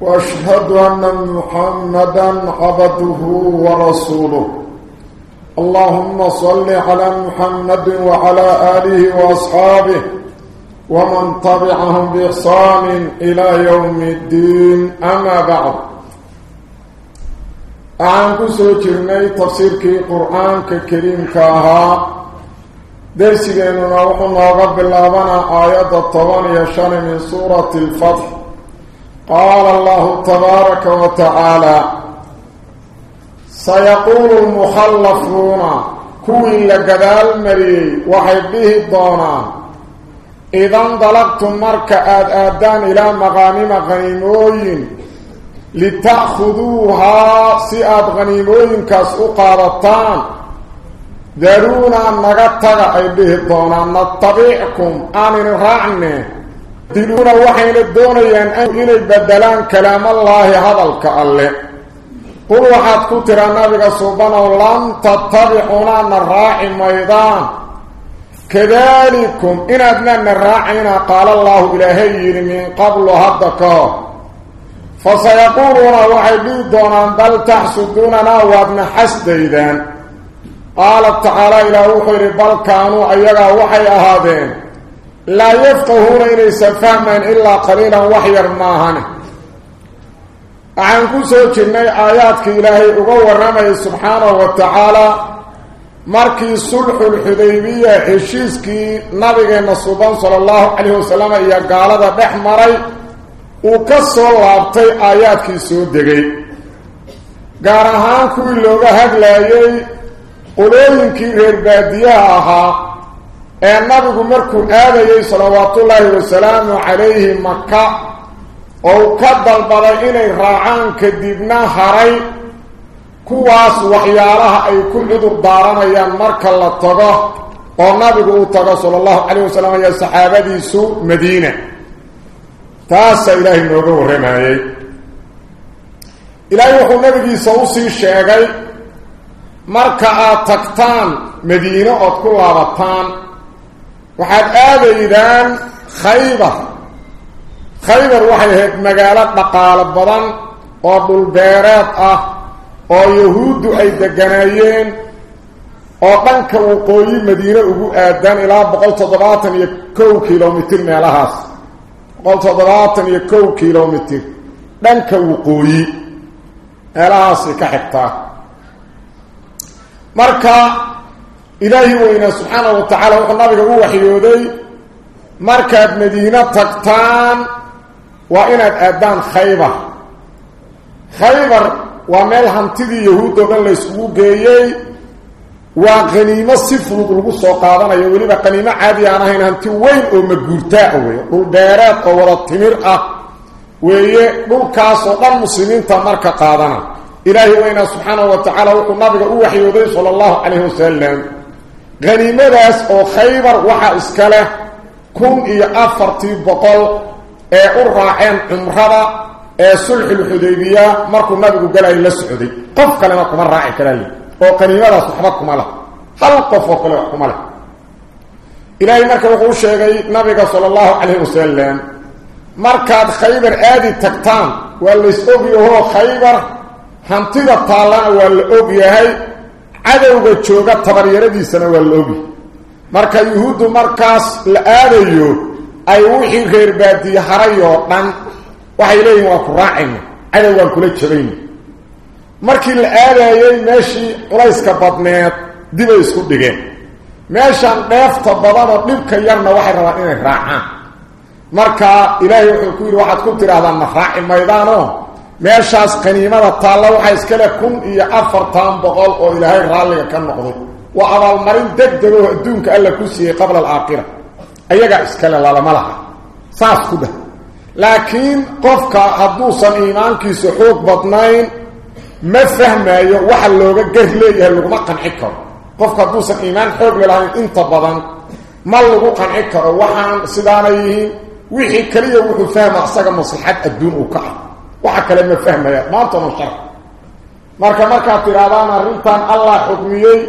وأشهد أن محمدا عبده ورسوله. اللهم صل على محمد وعلى آله وأصحابه ومن تبعهم بإحسان إلى يوم الدين. أما بعد. أعنكو سوچرني تفسير قرآن كريم كاها. درسينا وحنا رب اللابنا آيات الطوان يشان من سورة الفتح. قال الله تبارك وتعالى سيقول المخلفون كوي لقدال مري وحبه الضونان إذا انطلقتم مركا آد آدان إلى مغانم غنيموين لتأخذوها سئاد غنيموين كاسوقارتان ذرونا نغتغ أيبه الضونان نتبعكم آمن رعني دلونا وحين الدونيان أن بدلان كلام الله هذا الكأله قل وحد كتر النبي سبحانه لن تتبعونا نراعي ميدان. كذلكم إن أدنا نراعينا قال الله إلهي من قبل هدك فسيقولون وحيدونا بل تحسدوننا وابن حسديدان. قال تعالى إلى وحير بل كانوا أيها وحي أهادين لا يفقهون إليس فهما إلا قليلا aayaadka ilaahay uga warramayay subxaanahu wa tacaalaa markii sulxulxudaybiya heshiiskii nabigeenna suban sala allahu calayhi wasalam iyo gaalada dhex maray uu ka soo laabtay aayaadkii soo degay gaar ahaan kuwii looga hadlaayey qolooyinkii reer baadiyaha ahaa aadayey salawaatullaahi wasalaamu calayhi maka oo ka dalbaday inay raacaan kadibna haray kuwaas waxyaalaha ay ku cudur daaranayaan marka la tago oo nabigu uu tago sala allahu calayh wasalam iyo saxaabadiisu madiina taasaa ilaahay nooga warramayey ilaahay wuxuu nabigiisa usii sheegay marka aad tagtaan madiine ood ku laabataan وحد آذيدان خيبة خيبة وحيهت مقالات مقالة بضان قضو البيرات آه أو يهود عيد الجنايين أو بنك وقوي مدينة ابو آدان إلى بقلت ضباطا يكو كيلومتر مالها بقلت ضباطا يكو كيلومتر بنك وقوي إلى سيكحتا مركا waa inaad aadaan khaybar khaybar waa meel hantidii yahuud oo dhan layskugu geeyey waa qaniimo si fudud lagu soo qaadanayo weliba qaniimo caadi aan ahayn hanti weyn oo maguurtaa wey dhul dheereed oo wada timir ah weeye dhulkaasoo dhan muslimiinta marka qaadana ilaahi weynaa subxaanahu wa tacaala wuxuu nabiga u waxyooday sala allahu calayhi wasalam afartii boqol ee u raaceen cumrada ee sulxulxudaybiya markuu nabigu galay la socday qof kalena kuma raaci karaay oo qaniimadaas waxba kuma leh hal qof oo kale wax kuma leh ilaahay marka wuxuu u sheegay nabiga sala allahu calayhi wasalam markaad khaybar aadi tagtaan waa lays ogyahoo khaybar hantida taallana waa la og yahay cadowga jooga tabaryaradiisana waa la ogyahay marka yuhuuddu markaas la aadayo ay wixii reer baadiye haray oo dhan waxay leeyihiin waa ku raacayna cadowgaan kula jabayna markii la aadayey meeshii culayska badneed dibay isku dhigeen. Meeshaan dheefta badanoo dhibka yarna waxay rabaan inay raacaan. Marka ilaahay wuxuu ku yidhi waxaad ku tidhahdaan ma raaci maydaanoo meeshaas qaniimada taalla waxaa iska leh kun iyo afartan boqol oo ilaahay raalliga ka noqday waa abaalmarin deg deg oo adduunka alla ku siiyey qabla alaakhira ayagaa iskale lalama laha saas ku dheh laakiin qofka hadduusan iimaankiisa xoog badnayn ma fahmaayo waxa looga gar leeyahay laguma qanci karo qofka hadduusan iimaan xoog lelahayn inta badan ma lagu qanci karo waxaan sidaana yihiin wixii kaliya wuxuu fahma isaga maslaxad adduun uu ka ah وحكلا ما فهمها ما أنت من شرح مركا مركا ترابانا رمتان الله حكميه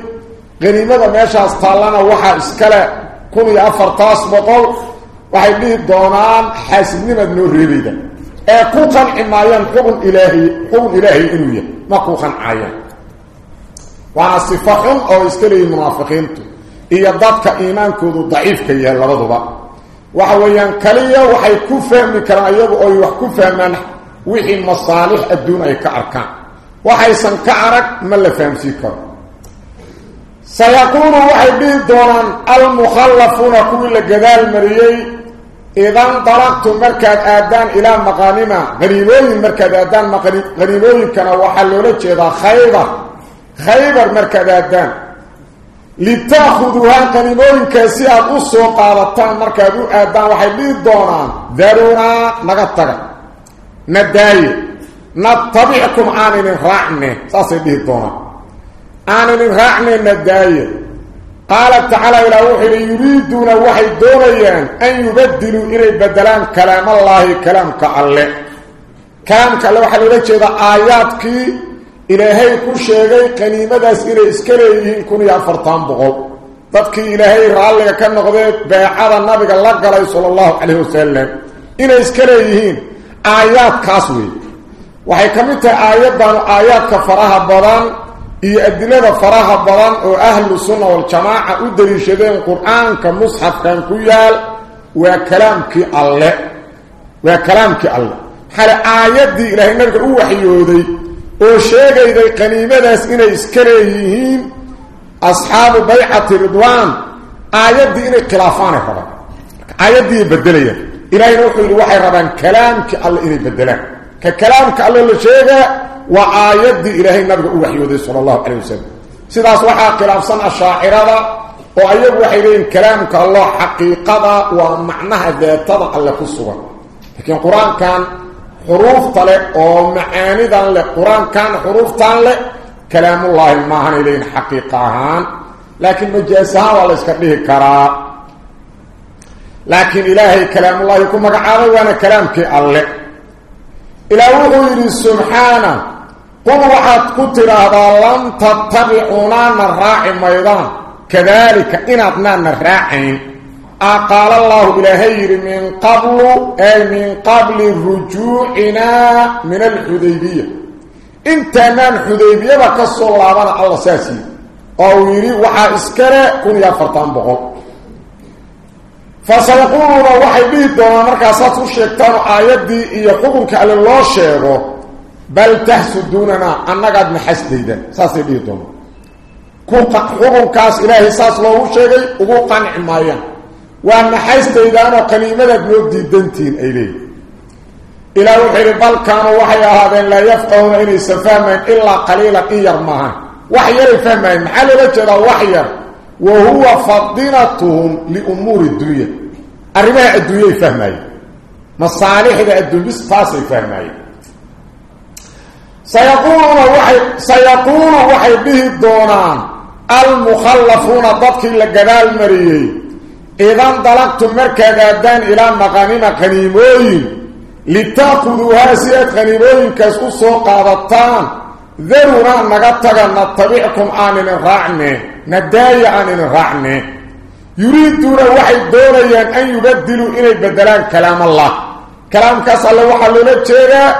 غنيمة ماشا استعلانا وحا اسكلا كوني أفر تاس بطول وحيبه الدونان حاسمين ابن الريبيدا اقوطا عمايان قبل إلهي قبل إلهي إنوية ما قوطا عايان وعن الصفاقين أو اسكلا المنافقين إيادادك إيمان كودو ضعيف كي يهل ردو با وحويان كليا وحي كفهم كرايب أو يوح يحكو فهمان وحي المصالح الدون اي كعركان وحي سنكعرك ما اللي فهم سيكار سيقول وحي بيدونا المخلفون كل قدال مريي. إذا انطلقتم مركز آدان إلى مقامنا. غريبين مركز آدان غريبين كانوا وحلولك إذا خيبر. خيبر مركز آدان. لتأخذوا هان غريبين كاسية قصة وقالتان مركز آدان وحي دوران ذرونا نغطقت ندالي نطبعكم آني من غاعني ساصل به الضوء آني من غاعني ندالي قال تعالى إلى وحي يريدون وحي دونيان أن يبدلوا إلى بدلان كلام الله كلام كالله كلام كالله وحي لك إذا آياتك إلهي كل شيء قنيمة سيري إسكاليهين كن يعفرطان بغل تبكي إلهي رعالك كان نغضيك بيعاد النبي قال الله صلى الله عليه وسلم. إلهي إسكاليهين آيات كاسوي وهي كميت آيات آيات كفراها بران إي أدلنا فراها بران وأهل السنة والجماعة أدري شدين قرآن كمصحف كان كيال وكلام كي الله وكلام كي الله حال آيات دي إلهي مالك أوحيه دي وشيغة دي قنيمة داس إنا إسكريهين أصحاب بيعة رضوان آيات دي إنا قلافانه آيات دي بدليه إلهي روحي الوحي ربان كلامك الله إلى بدلان. ككلامك الله اللي شيئا وآيات دي إلهي النبي أوحي وذي صلى الله عليه وسلم. سيدة أصلاحا قلاف صنع الشاعر هذا وآيات وحي لين كلامك الله حقيقة ومعنى هذا تضق لك الصور لكن القرآن كان حروف طلق ومعاندا القران كان حروف طلق كلام الله المهن لين حقيقة لكن مجيسها والله اسكبه كراب لكن إلهي كلام الله يكون مقعبا وأنا كلامك الله إلهوه يري سبحانه. قم وحد قتل هذا لن تتبعونا نراعي ميضان كذلك إن أبنا نراعي أقال الله إلهي من قبل أي من قبل رجوعنا من الحديبية. إنت من حديبية بكسو الله على الله ساسي. قويري وحا إسكرة كن يا فرطان بغوك فسيقولون وحي بيدونا مركز ساتو الشيكتان آياد يقولون كألي الله شيغو بل تحسد دوننا أن تحسدوننا أنك أدن حسديدا ساسي بيدونا كون كاس إلهي ساس الله شيغي وقوقان عمايا وأن حسديدا أنا قليما بيودي دنتين إليه. إلا وحي بل كانوا وحي هذين لا يفقهون إني سفاما إلا قليلا إيار مها وحي يلي فهمين. حالي لجرى وحي يلي. وهو فضلتهم لأمور الدنيا. الرباء الدنيا يفهمها. مصالح الدنيا بسفاس يفهمها. سيقول وحي سيقول وحي به الدونان. المخلفون ضدك لقبال مريي. إذا انطلقتم مركبادان إلى مقامين قنيموين لتأخذوا هاسية قنيموين كسوس سوق عبطان ذرونا نغطغن نطبيعكم آمن الرعنه نداي عن الرحمة يريدون واحد دوليا أن يبدلوا إلي بدلان كلام الله. كلام كسالة واحد لنجيرا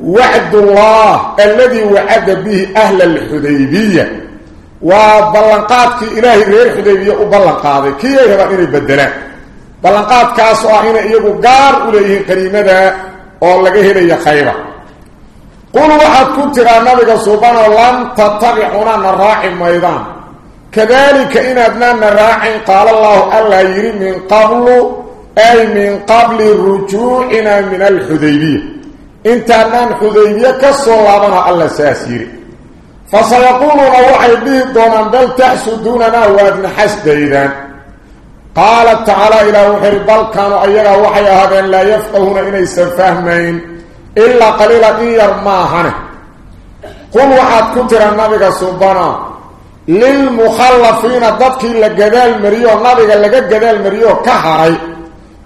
وعد الله الذي وعد به أهل الحديبية. وبلنقاتك إلهي غير الحديبية وبلنقاتك كي يجب أن يبدلان بلنقاتك أسواحين إيقو قار إليه قريمة أولا قهر إيا خيرا. قولوا واحد كنت رأى النبي سبحانه لن تتغيحنا من الراحم ويدان كذلك إن أدنان الراحين قال الله ألا يري من قبل أي من قبل رجوعنا من الحذيبية إنت أدنان حذيبية كالصول الله ألا ساسيري فسيقولون أوحي به الضمان بل تأسدوننا وأدن حسد إذن. قال تعالى إلى وحر بل كانوا أيها وحي هذين لا يفقهون إني سنفهمين إلا قليلا إيار ماهنه قل وحد كنت رمضيك سبحانه. Lilmukhallafiina dadkii la gadaal mariyo nabiga laga gadaal mariyo ka haray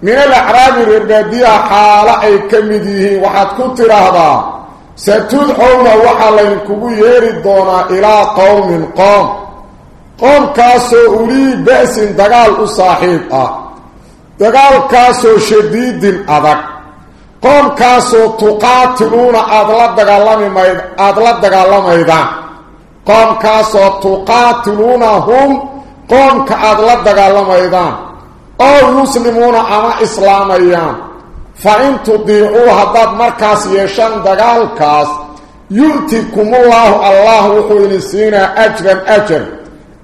min alacraabi reerbaadiyaha xaalo ay ka mid yihiin waxaad ku tidhaahdaa satudxowna waxaa laydinkugu yeeri doonaa ilaa qowmin qoom qoomkaasoo ulii ba'sin dagaal u saaxiib ah dagaalkaasoo shadiidin adag qoomkaasoo tuqaatiluuna la dagaalamimayd aada la dagaalamaydaan qoomkaasoo tuqaatiluuna hum qoomka aada la dagaalamaydaan oo yuslimuuna ama islaamayaan fa in tudiicuu haddaad markaas yeeshaan dagaalkaas yu'tikumullaahu allah wuxuu idin siinaa ajran ajar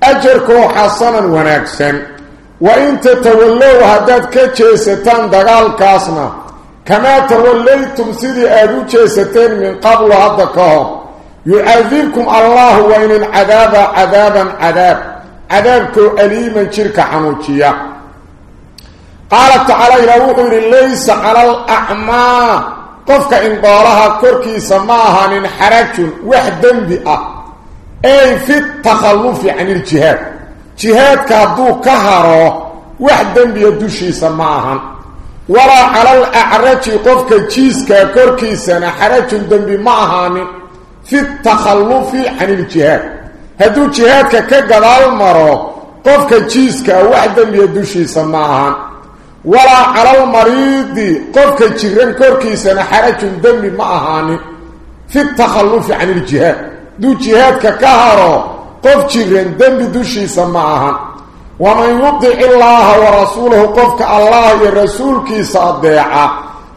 ajarkoo xasanan wanaagsan wa in tatawallow haddaad ka jeesataan dagaalkaasna يعذبكم الله وإن العذاب عذابا عذاب. كُو أليما شرك حموتيا قالت تعالى روح لليس على الأعمى. قفك إن بارها كركي سماها من حرج وحدا بأ أي في التخلف عن الجهاد. جهاد كهدو كهره وحدا بيدوشي سماها. ولا على الأعرج قفك جيسك كركي سنحرج دنبي معها من حرج في التخلف عن الجهاد. هذا الجهاد كقال المرأة قفك جيسك واحدا يدوشي سماها. ولا على المريض قفك جيران كوركي سنحرك دمي معها في التخلف عن الجهاد. دو جهاد كقهر قف جيران دمي دوشي سماها. ومن يطع الله ورسوله قفك الله يا رسولك صادع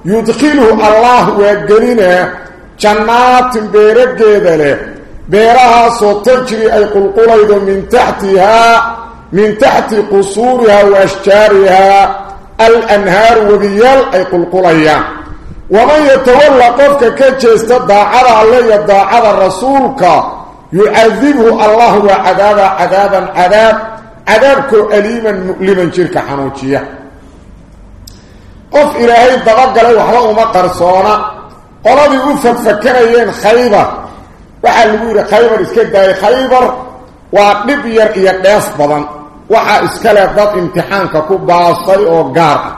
يدخله الله ويقرينه جنات بيرجدله بيرها صوتجري أي من تحتها من تحت قصورها وأشجارها. الأنهار وبيال أي قلقليا ومن يتولى قفك كجيست داعر علي داعر رسولك يعذبه الله وعذابا عذابا عذاب عذابك أليما مؤلما شرك حنوتية. قف إلهي الضغط قلوه وحرقه مقرصونا qoladii u fadfakanayeen khaybar waxaa lagu yidhi khaybar iska daayay khaybar waa dhib yar iyo dheef badan waxaa iskale dad imtixaanka ku baasay oo gaar ah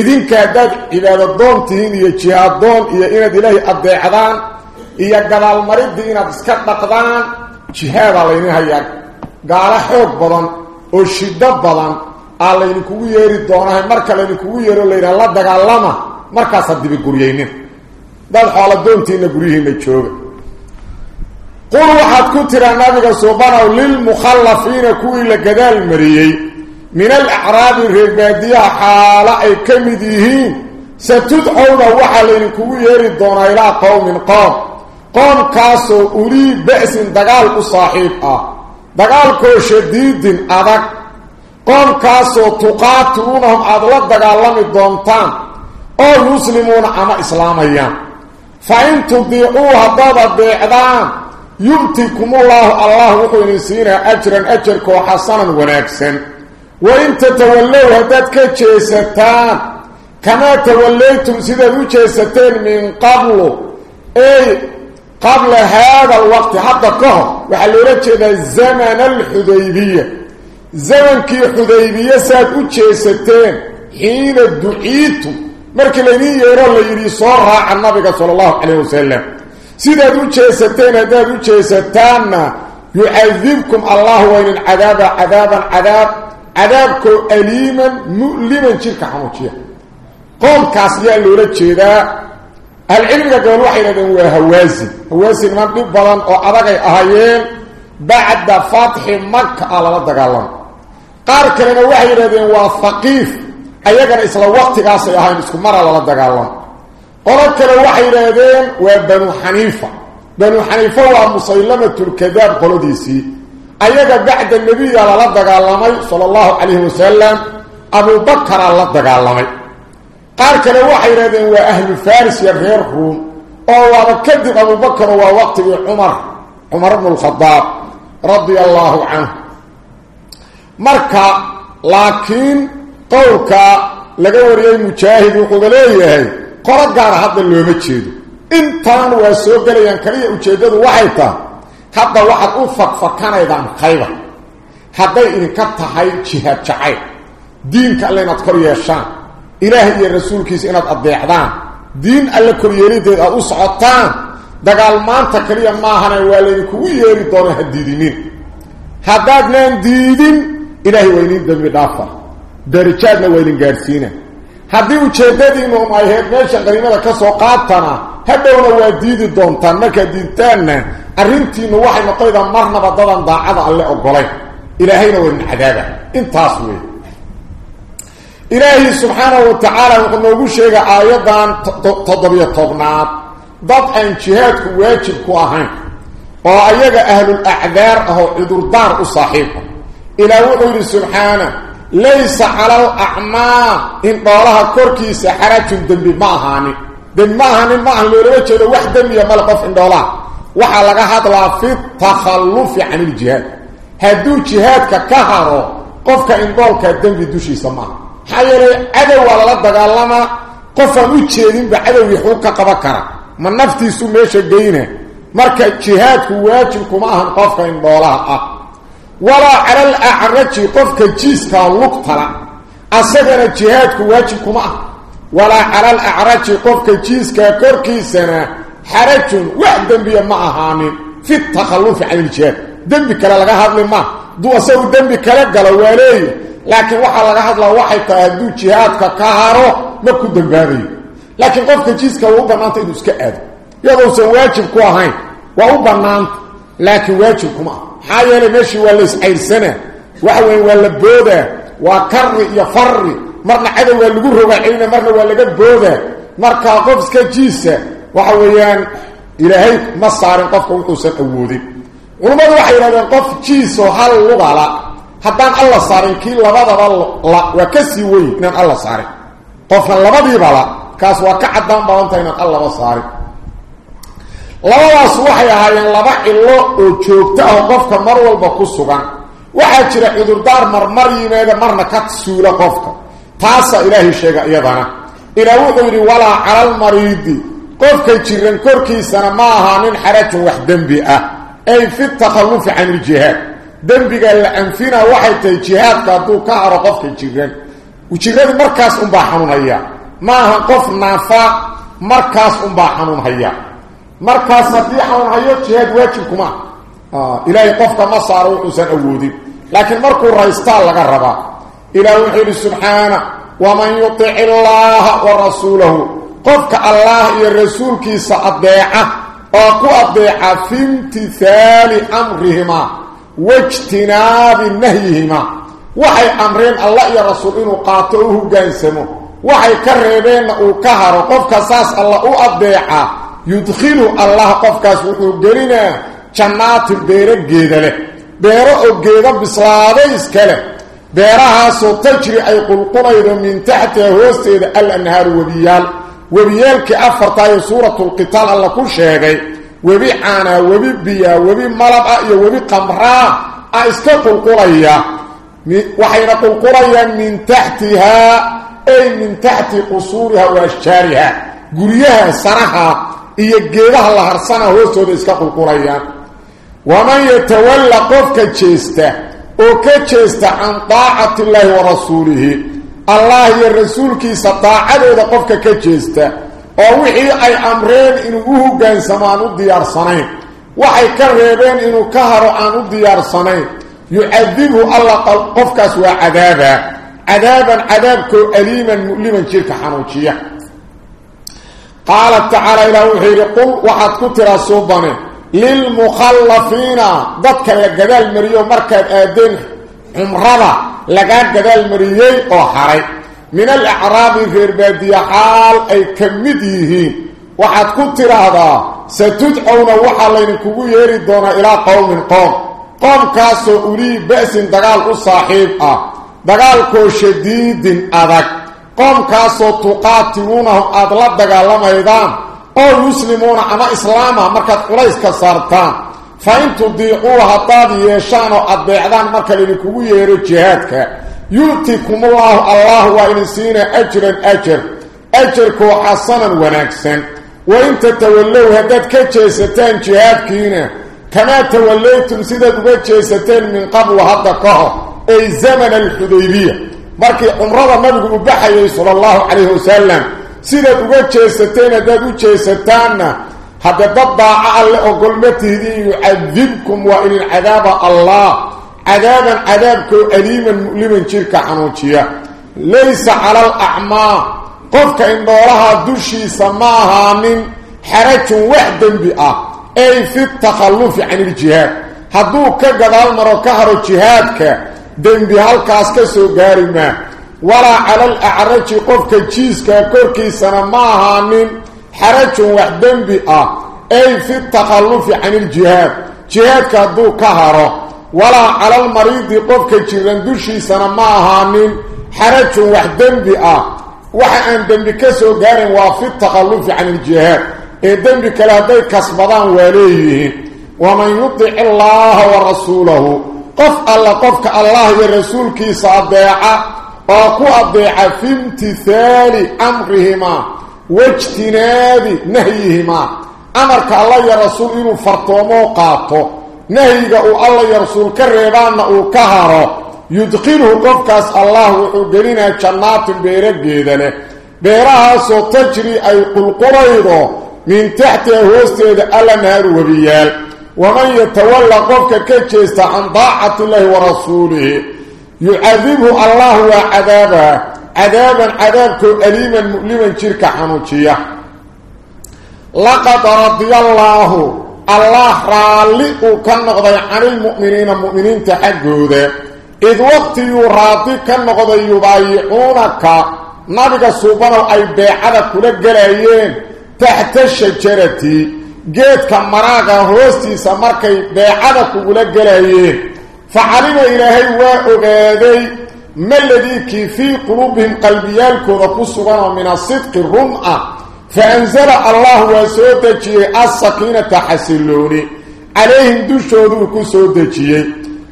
idinka haddaad cibaadadoon tihiin iyo jihaadoon iyo inaad ilaahay adeecdaan iyo gadaalmaridii inaad iska dhaqdaan jihaadaa laydin hayaa gaalo xoog badan oo shiddo badan aa laydinkugu yeeri doonahay marka laydinkugu yeero layidhaha la dagaalama markaasaad dibiguryaynin dad xoola doontiina guryihiina jooga qul waxaad ku tiraa nabiga subanow lilmukhallafiina kuwii la gadaal mariyey min alacraabi reerbaadiyaha xaalo ay ka mid yihiin satudcowna waxaa laydinkugu yeeri doonaa ilaa qowmin qoom qoomkaasoo ulii ba'sin dagaal u saaxiib ah dagaalkoo shadiidin adag qoomkaasoo tuqaatiluunahum aada la dagaalami doontaan oo yuslimuuna ama islaamayaan فإن تضيعوها بابا بإعدام يمتكم الله الله وقل نسينا أجرا أجرك وحسنا ونكسا وإن تتوليوها ذاتك جيستان كما توليتم سيدا جيستان من قبل. أي قبل هذا الوقت حتى كهر وحلو رجل الزمن الحديبية. زمن كي حديبية سيدا جيستان حين دعيتم. Markii laydin yeero la yidhi soo raaca nabiga sala allahu calayh wasalam sidaad u jeesateen haddaad u jeesataanna yucadibkum allah waynin cadaaba cadaaban cadaab cadaabkoo aliiman mu'liman jirka xanuujiya qoomkaas yaa loola jeedaa ahlucilmiga gobol waxay yidhahdeen waa hawaasin hawaasin niman dhib badan oo adagay ahaayeen bacda fatxi maka a lala dagaalamo qaar kalena waxay yidhahdeen waa haqiif ayagana isla waqtigaasay ahayn isku mara lala dagaalamo qolo kale waxay yidhaahdeen waa banu xaniifa banu xaniifa waa musaylamatulkadaab qoladiisii ayaga bacda nebiya lala dagaalamay sala allahu calayhi wasalam abubakaraa la dagaalamay qaar kale waxay yidhahdeen waa ahlu faris iyo reer ruum oo waaba kadib abubakaro waa waqtigii cumar cumar bnu lkhadaab radia allaahu canhu marka laakiin qowlka laga wariyey mujaahid wuxuuba leeyahay qolo gaara hadda looma jeedo intaan waa soo gelayaan kaliya ujeeddadu waxay tahay hadda waxaad u fakfakanaydaan khayba hadday idinka tahay jihaad jacayl diinka alle inaad kor yeeshaan ilaahay iyo rasuulkiisa inaad adeecdaan diin alle koryeelideed aad u socotaan dagaal maanta kaliya maahane waa laydinkugu yeeri doona ha diidinin haddaadnaan diidin ilaahay waa idin dembi dhaafa darajaadna waa idin gaadhsiina haddii ujeeddadiinu um ay ahayd meesha qaniimada ka soo qaatana hadhowna waa diidi doontaan markaad diidtaanna arrintiinnu waxay noqonaydaa marnaba dadan daacada alle ogolayn ilaahayna waa idin cadaaba intaas wey ilaahi subxaanahu wa tacaala wuxuu noogu sheegay aayaddan toddobiyo tobnaad dad aan jihaadku waajib ku ahayn oo ayaga ahlul acdaar ah oo cudurdaar u saaxiiba ilaah wuxuu yidhi subxaana ليس على الأعمى إن طالها كوركي سحرة دم بماهاني دم ماهاني ماهاني لوليوكي واحد دمية ملقف عند الله وحالك هذا لا في عن الجهاد. هدو جهاد ككهرو. قفك إن طالك في بدوشي سماع حيالي أدو على لدك اللما قفا ميتشيدين بأدو يحوك قبكرا من نفتي سميشة جهينة مركز جهاد هو واجب كماهن قفك إن طالها أه ah walaa cala al acraji qofka jiiskaa korkiisana xarajun wax dembiya ma ahaanin fi takhallufi can iljihaad dembi kale laga hadli maa hadduu asagu dembi kale galo waa leeya laakiin waxaa laga hadlaa waxay tahay hadduu jihaadka ka haro ma ku dambaabayo laakiin qofka jiiska waa u bannaanta inuu iska aado iyadousan waajib ku ahayn waa u bannaanta laakiin waajib kuma ah karri iyo farri marna cadowgaa lagu rogaa celina marna waa laga boodaa markaa qof iska jiisa waxa weeyaan ilaahay ma saarin qofka wuxuusan awoodin culummadu waxay yidhahdeen qof jiisoo hal lugala haddaan alla saarin kii labadaba la waa ka sii weyn inaan alla saarin qofkan labadiiba la kaas waa ka caddaan badanta inaan allaba saarin labadaas waxay ahaayeen laba cilo oo joogto ah qofka mar walba ku sugan waxaa jira cudurdaar marmar yimaada marna ka suula qofka taasaa ilaahay sheega iyadana ilaa wuxuu yidhi walaa calalmariidi qofka jiran korkiisana ma ahaanin xarajun wax dembi ah ay fi takhallufi can iljihaad dembiga la anfina waxay tahay jihaadka hadduu ka haro qofka jiran jiradu markaas unbaa xanuunhaya ma aha qof naafa markaas unbaa xanuunhaya مركز صديحة ونهيو جهد واجبكما إلهي قفت مصار وحسن أودي لكن مركو الرئيستال لك الربا إلهي حيب سبحانه ومن يطع الله ورسوله قفك الله يا رسول كيسا أبداعه أقو أبداعه في امتثال أمرهما واجتناب نهيهما وحي أمرين الله يا رسول إنه قاتوه جانسمه وحي كربين أكهر قفك ساس الله أبداعه يدخل الله قفكاس وقلنا جنات بيرة جيدله بيرة أو جيدة بسلاديس كلا بيرها سو تجري أي قلقلة من تحت هوستيد الانهار وبيال. وبيال افرت اي سورة القتال على كل شيء. وبي عانا وبي وبيعانا وببيا وبملبا وبقمرا أي سكو قليا وحين قلقليا من تحتها أي من تحت قصورها وأشجارها. قريها سرها iyo geedaha la harsana hoostooda iska qulqulayaan waman yatawalla qofka jeesta oo ka jeesta can daacati illaahi wa rasuulihi allah iyo rasuulkiisa daacadooda qofka ka jeesta oo wixii ay amreen inuu u hoggaansamo aan u diyaarsanayn waxay ka reebeen inuu ka haro aan u diyaarsanayn yucadibhu alla qofkaas waa cadaaba cadaaban cadaabkoo aliiman mu'liman jirka xanuujiya قال تعالى إلى وحي يقول وحد كتر صوبنا للمخلفين. ذاتك لقبال مريو مركب آدين عمرضا لقاد قبال مريو وحري من الأعراب في البادية حال أي كمديه. وحد كتر هذا. ستدعون وحالا ينكبو يريدون إلى قوم قوم. قوم كاسو أولي بأس دقال الصاحب دقال كو شديد ادك قوم كاسو تقاتلونه أدلاب دقال ميدان. أو مسلمون أما إسلاما مركز قليس كسارتان فإن تضيعوها تادي يشانو أدبعدان مركز لكوية رجهاتك يلتكم الله الله وإنسين أجر أجر أجر. كو حسنا ونكسن. وإن تتولو هدد كتشيستان جهاتكين كما توليتم سيدة كتشيستان من قبل هدكوه أي زمن الحديبية. Markii cumrada nabigu u baxayay sala allahu calayhi wasalam sidaad uga jeesateen haddaad u jeesataanna hadda dad daaco alle ogolma tihdin yucadibkum waa inin cadaaba allah cadaaban cadaabkoo aliiman mu'liman jirka xanuujiya laysa cala alacmaa qofka indhoolaha dushiisa ma ahaanin xarajun wax dembi ah ay fi takhallufi can iljihaad hadduu ka gadaal maro ka haro jihaadka dembi halkaas ka soo gaari maa walaa cala alacraji qofka jiiskaa korkiisana ma ahaanin xarajun wax dembi ah ay fi takhallufi can iljihaad jihaadka hadduu ka haro walaa cala almariidi qofka jiran dushiisana ma ahaanin xarajun wax dembi ah waxa aan dembi ka soo gaarin waa fi takhallufi can iljihaad ee dembi kale hadday kasbadaan waa leeyihiin waman yudic illaaha wa rasuulahu قف الله قفك الله ورسولك صديعة وقو أضيعة في امتثال أمرهما واجتناب نهيهما. أمرك الله ورسول إنه فرطوم وقاطه نهيك الله ورسول كريبان وكهره يدخله قفك الله وقلنا جنات بيرك جيدنه. بيرها سو تجري أي قل قريضه من تحت هوسته ألا نهر وبيال. ومن يتولى قفك كيشيست عن ضاعة الله ورسوله يعذبه الله وعذابه. عذابا عذابك أليما مؤلما شركا حنوشية. لقد رضي الله. الله رالئ كالنقضى عن المؤمنين المؤمنين تحقه إذ وقت يراضي كالنقضى يضايعونك. نبقى السوبان أي بيعادة كل القرأيين تحت الشجرة. جيتك مراغا هوستي سمركي بيعادك ولقلايين فعلم إلهي وأغادي ما الذي كي في قلوبهم قلبيالك وقصوا من الصدق الرمع فأنزل الله وسودكي السكينة حسلوني عليهم دو شودوك سودكي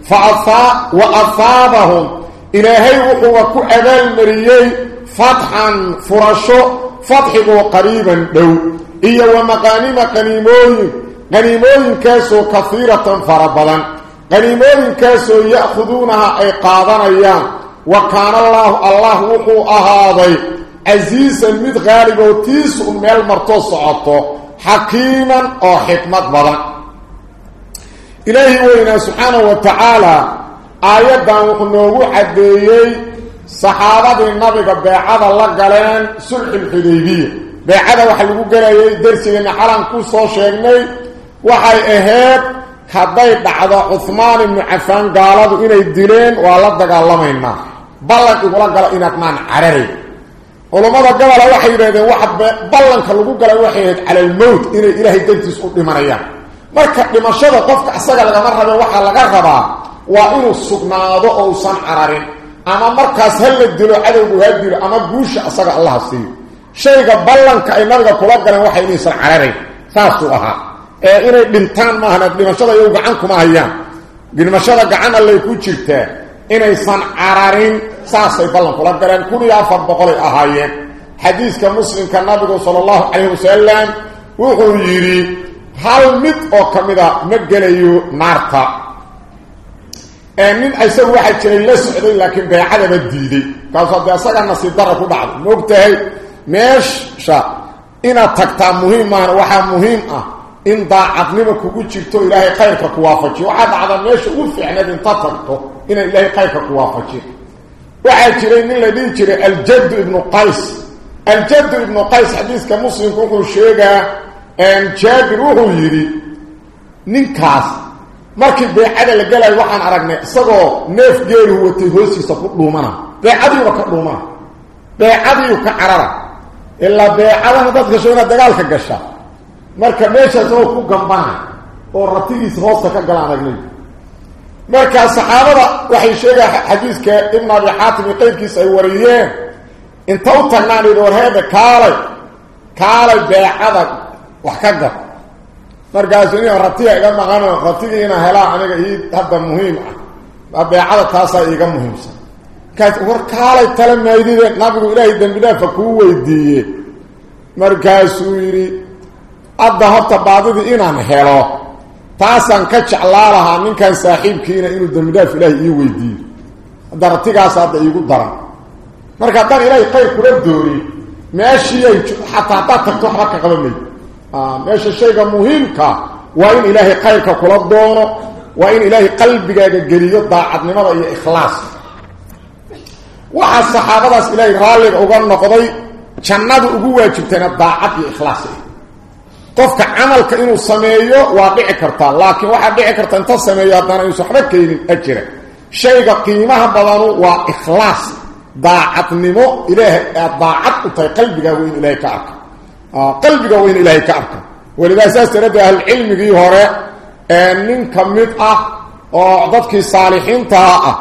فأفا وأفابهم إلهي وقوك أبال مريي فتحا فرشو فتحه قريبا دو إيا ومقانيم قنيموين قنيموين كاسو كثيرة فربدا قنيموين كاسو يأخذونها أي قادنا إياه وكان الله الله وقو أهادي عزيزا مد غالب وتيس أمي المرتوس عطو حكيما أو حكمة بدا إلهي وإنا سبحانه وتعالى آيات نوغو عديي صحابة النبي قبعاد الله قالان سلح الحديبية beecada waxa lagu gelayay darsigeenna xalan ku soo sheegnay waxay ahayd hadday dhacdo cuhmaan ibnu cafaan gaaladu inay dileen waa la dagaalamaynaa ballan igula galo inaad maan cararay culummada gobola waxay yidhahdeen waxa ballanka lagu galay waxay ahayd cala almowt inay ilaahay dartiis u dhimanayaan marka dhimashada qofka isaga lagama rabe waxaa laga rabaa waa inuu sugnaado oo usan cararin ama markaas ha la dilo cadowgu ha dilo ama guusha asaga allaha siiyo shayga ballanka ay nabiga kula galeen waxay inaysan cararayn saasuu ahaa ee inay dhintaan maahan dhimashada iyagu gacan kuma hayaan dhimashada gacan allay ku jirtaa inaysan cararin saasay ballan kula galeen kun iyo afar boqolay ahaayeen xadiiska muslimka nabigu sala allahu calayhi wasalam wuxuu yidhi hal mid oo ka mida ma gelayo naarta nin isagu waxaa jiray la socday laakiin beecadaba diiday kaasu haddee isaga nasiib dara ku dhacday ma og tahay meesha inaad tagtaa muhiim maahan waxaa muhiim ah in daacadnimo kugu jirto ilaahay khayrka ku waafajiyo waxaa dhacda meesha u fiicneed inta tagto inaan ilaahay khayrka ku waafajin waxaa jiray nin la dhihi jiray aljaddu ibnu qays aljaddu ibnu qays xadiiska muslimku wuxuu sheegaa jaabir wuxuu yidhi ninkaas markii beecada la galayo waxaan aragnay isagoo neef geeluhu watay hoostiisa ku dhuumana beecadiiba ka dhuumana beecadiiu ka carara oo ku gambana oo ratigiisa hoosta ka gala aragnay markaa saxaabada waxay sheegaa xadiiska ibn abi xaatim iyo qeyrkiisa ay wariyeen inta u tagnaan idhi warheeda kaalay kaalay beecada wax ka gab markaasu nin ratiga iga maqano ratigii inaa helaa aniga ii hadda muhiim ah beecada taasaa iiga muhiimsan كاس وركاله تل ميديد نبي الله دنبدا فكو ويديه مركاس ويري ادهبت بعضي ان أنا هلو تاسن كجلالها من كان صاحب كينا انه دنبدا فله اي ويدي درتي كاس اد يغو درا مركا دار إلى خير كره دوري ماشي اي حتى طاقه حركه قلبي آه ماشي شيء مهم كا وين الهي خيرك كل الدور وين الهي قلبك قد جريت ضاعت نمره اخلاص ah camalka inuu sameeyo waa dhici kartaa laakiin waxaa dhici karta inta sameeyo haddana inuusan waxba keenin ajira shayga qiimaha badanu waa ikhlaas daacadnimo ilaahay aad daacad u tahay qalbigaa weyn ilaahay ka arka qalbiga weyn ilaahay ka arka welidaa saas daraadeed ahlulcilmigii hore ee nin ka mid ah oo dadkii saalixiintaha ah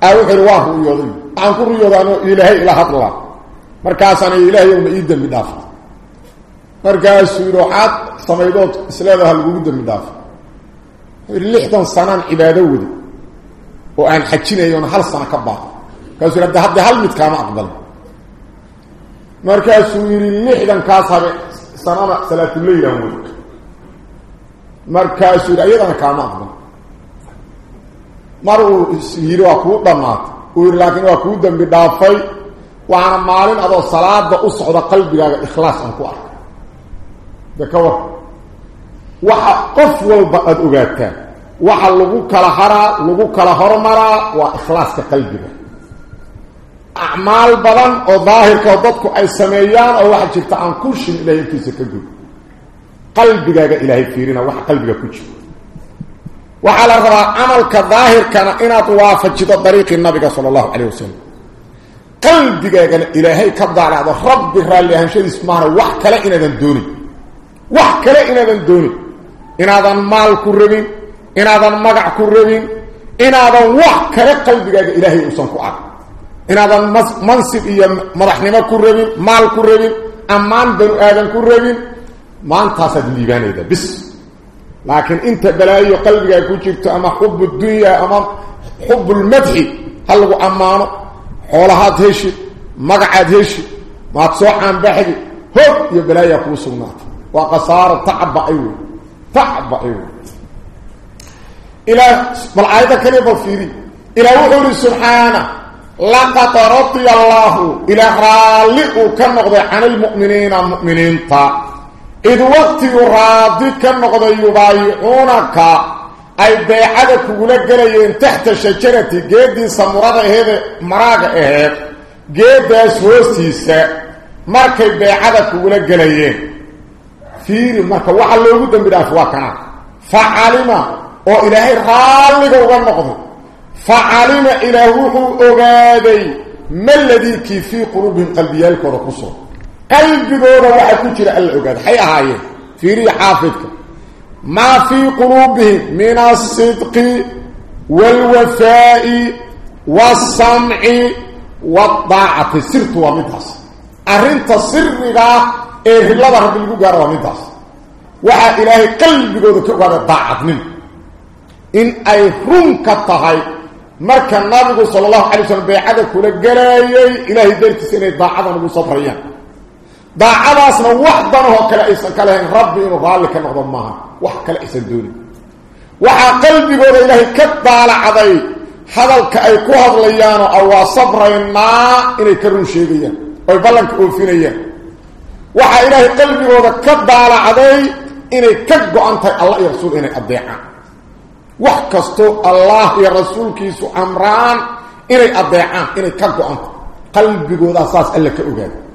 a wuxuu ihi waa ru'yooday waxaan ku ruyoodaano ilaahay ila hadlaa markaasana ilaahay uma ii dembi dhaafta markaasuu yidhi waxaad samaydood isleedaha lagugu dembi yidhi lixdan sanaan cibaado wada oo aan xajinayon hal sano ka baaqo markaasuu yidhi hadde hal mid kaama aqbalin markaasuu yidhi lixdankaas habe sanana salaatuleylan wey markaasuu yidhi ayadana kaama aqbalin mar uu yidhi waa kuu dhammaatay ويقول لكن وكو دنبي دافاي وأنا مالين ادو صلاة دا اصحو دا قلبي دا اخلاص انكو ارك دا كوه وحا قفو البقد اغاتان وحا لغو كالحرا لغو كالحر مرا واخلاص دا قلبي دا اعمال بلان أو ظاهر كوضبكو اي سميان أو واحد جبتا عن كل شيء الهي انتو سكدو قلبي دا الهي فيرين أو واحد قلبي دا كوشي وعلى رضا عملك الظاهر كان إنا توافجد الضريق النبي صلى الله عليه وسلم. قلبك يقول إلهي كبدال هذا. رب رالي أهم شيء اسمه وحك لئنا ذن دوني وحك لئنا ذن دوني إنا ذن مال كربين إنا ذن مقع كربين إنا ذن وحك لقلبك إلهي أسان كعاد إنا ذن منصب إيا مرحنما كربين مال كربين أمان دن آذن كربين ما انتصد ليباني ذا بسم لكن انت بلايو قلبك يا جبت اما حب الدنيا اما حب المدح. هل هو أمانة؟ حولها تهشي مقعد هشي ما تصوح عن بحدي بلا يبلايو قوسو مات وقصار تعب أيوه تعب أيوه إلى بالعيدة كليب الفيري إلى وحور سبحانه. لقد رضي الله. إلى رالق كم نقضي عن المؤمنين المؤمنين. طا id waqtiguu raadi ka noqday yubaayicuunaka ay beecada kugula gelayeen taxta shajarati geeddii samurada aheede maraaga aheed geeddaas hoostiisa markay beecada kugula gelayeen fiiri marka waxa loogu dembi dhaaf waa kana facalima oo ilaahay raalliga uga noqday facalima ilaah alla ogaaday waxay ahaayeen fiiriya xaafidka maa fii quluubihim min alsidqi waalwafaa'i waasamci waadaacati sirtu waa midaas arrinta sirigaa ee rilada rabbi lagu gaaro waa midaas waxaa ilaahay qalbigooda ka ogaaday daacadnimo in ay run ka tahay marka nabigu sala allahu calay slam beecada kula galaayay ilaahay dartiisa inay daacadan ugu sabrayaan داعدا اسنا وحضنه كلا إسان كلاهن ربي مغالك نغضم ماها. وحا كلا إسان دوني وحا قلبي قول إلهي كتبال عضي حذلك أي قهض ليانو أو صبر ما إني كرون شيئيا أو بلنك أوفين إياه وحا إلهي قلبي قول إلهي كتبال عضي إني كتب أنتي الله يرسول إني أبيعا وحكستو الله يرسول كيسو أمران إني أبيعا إني كتب أنتي قلبي قول إلهي كتبال عضي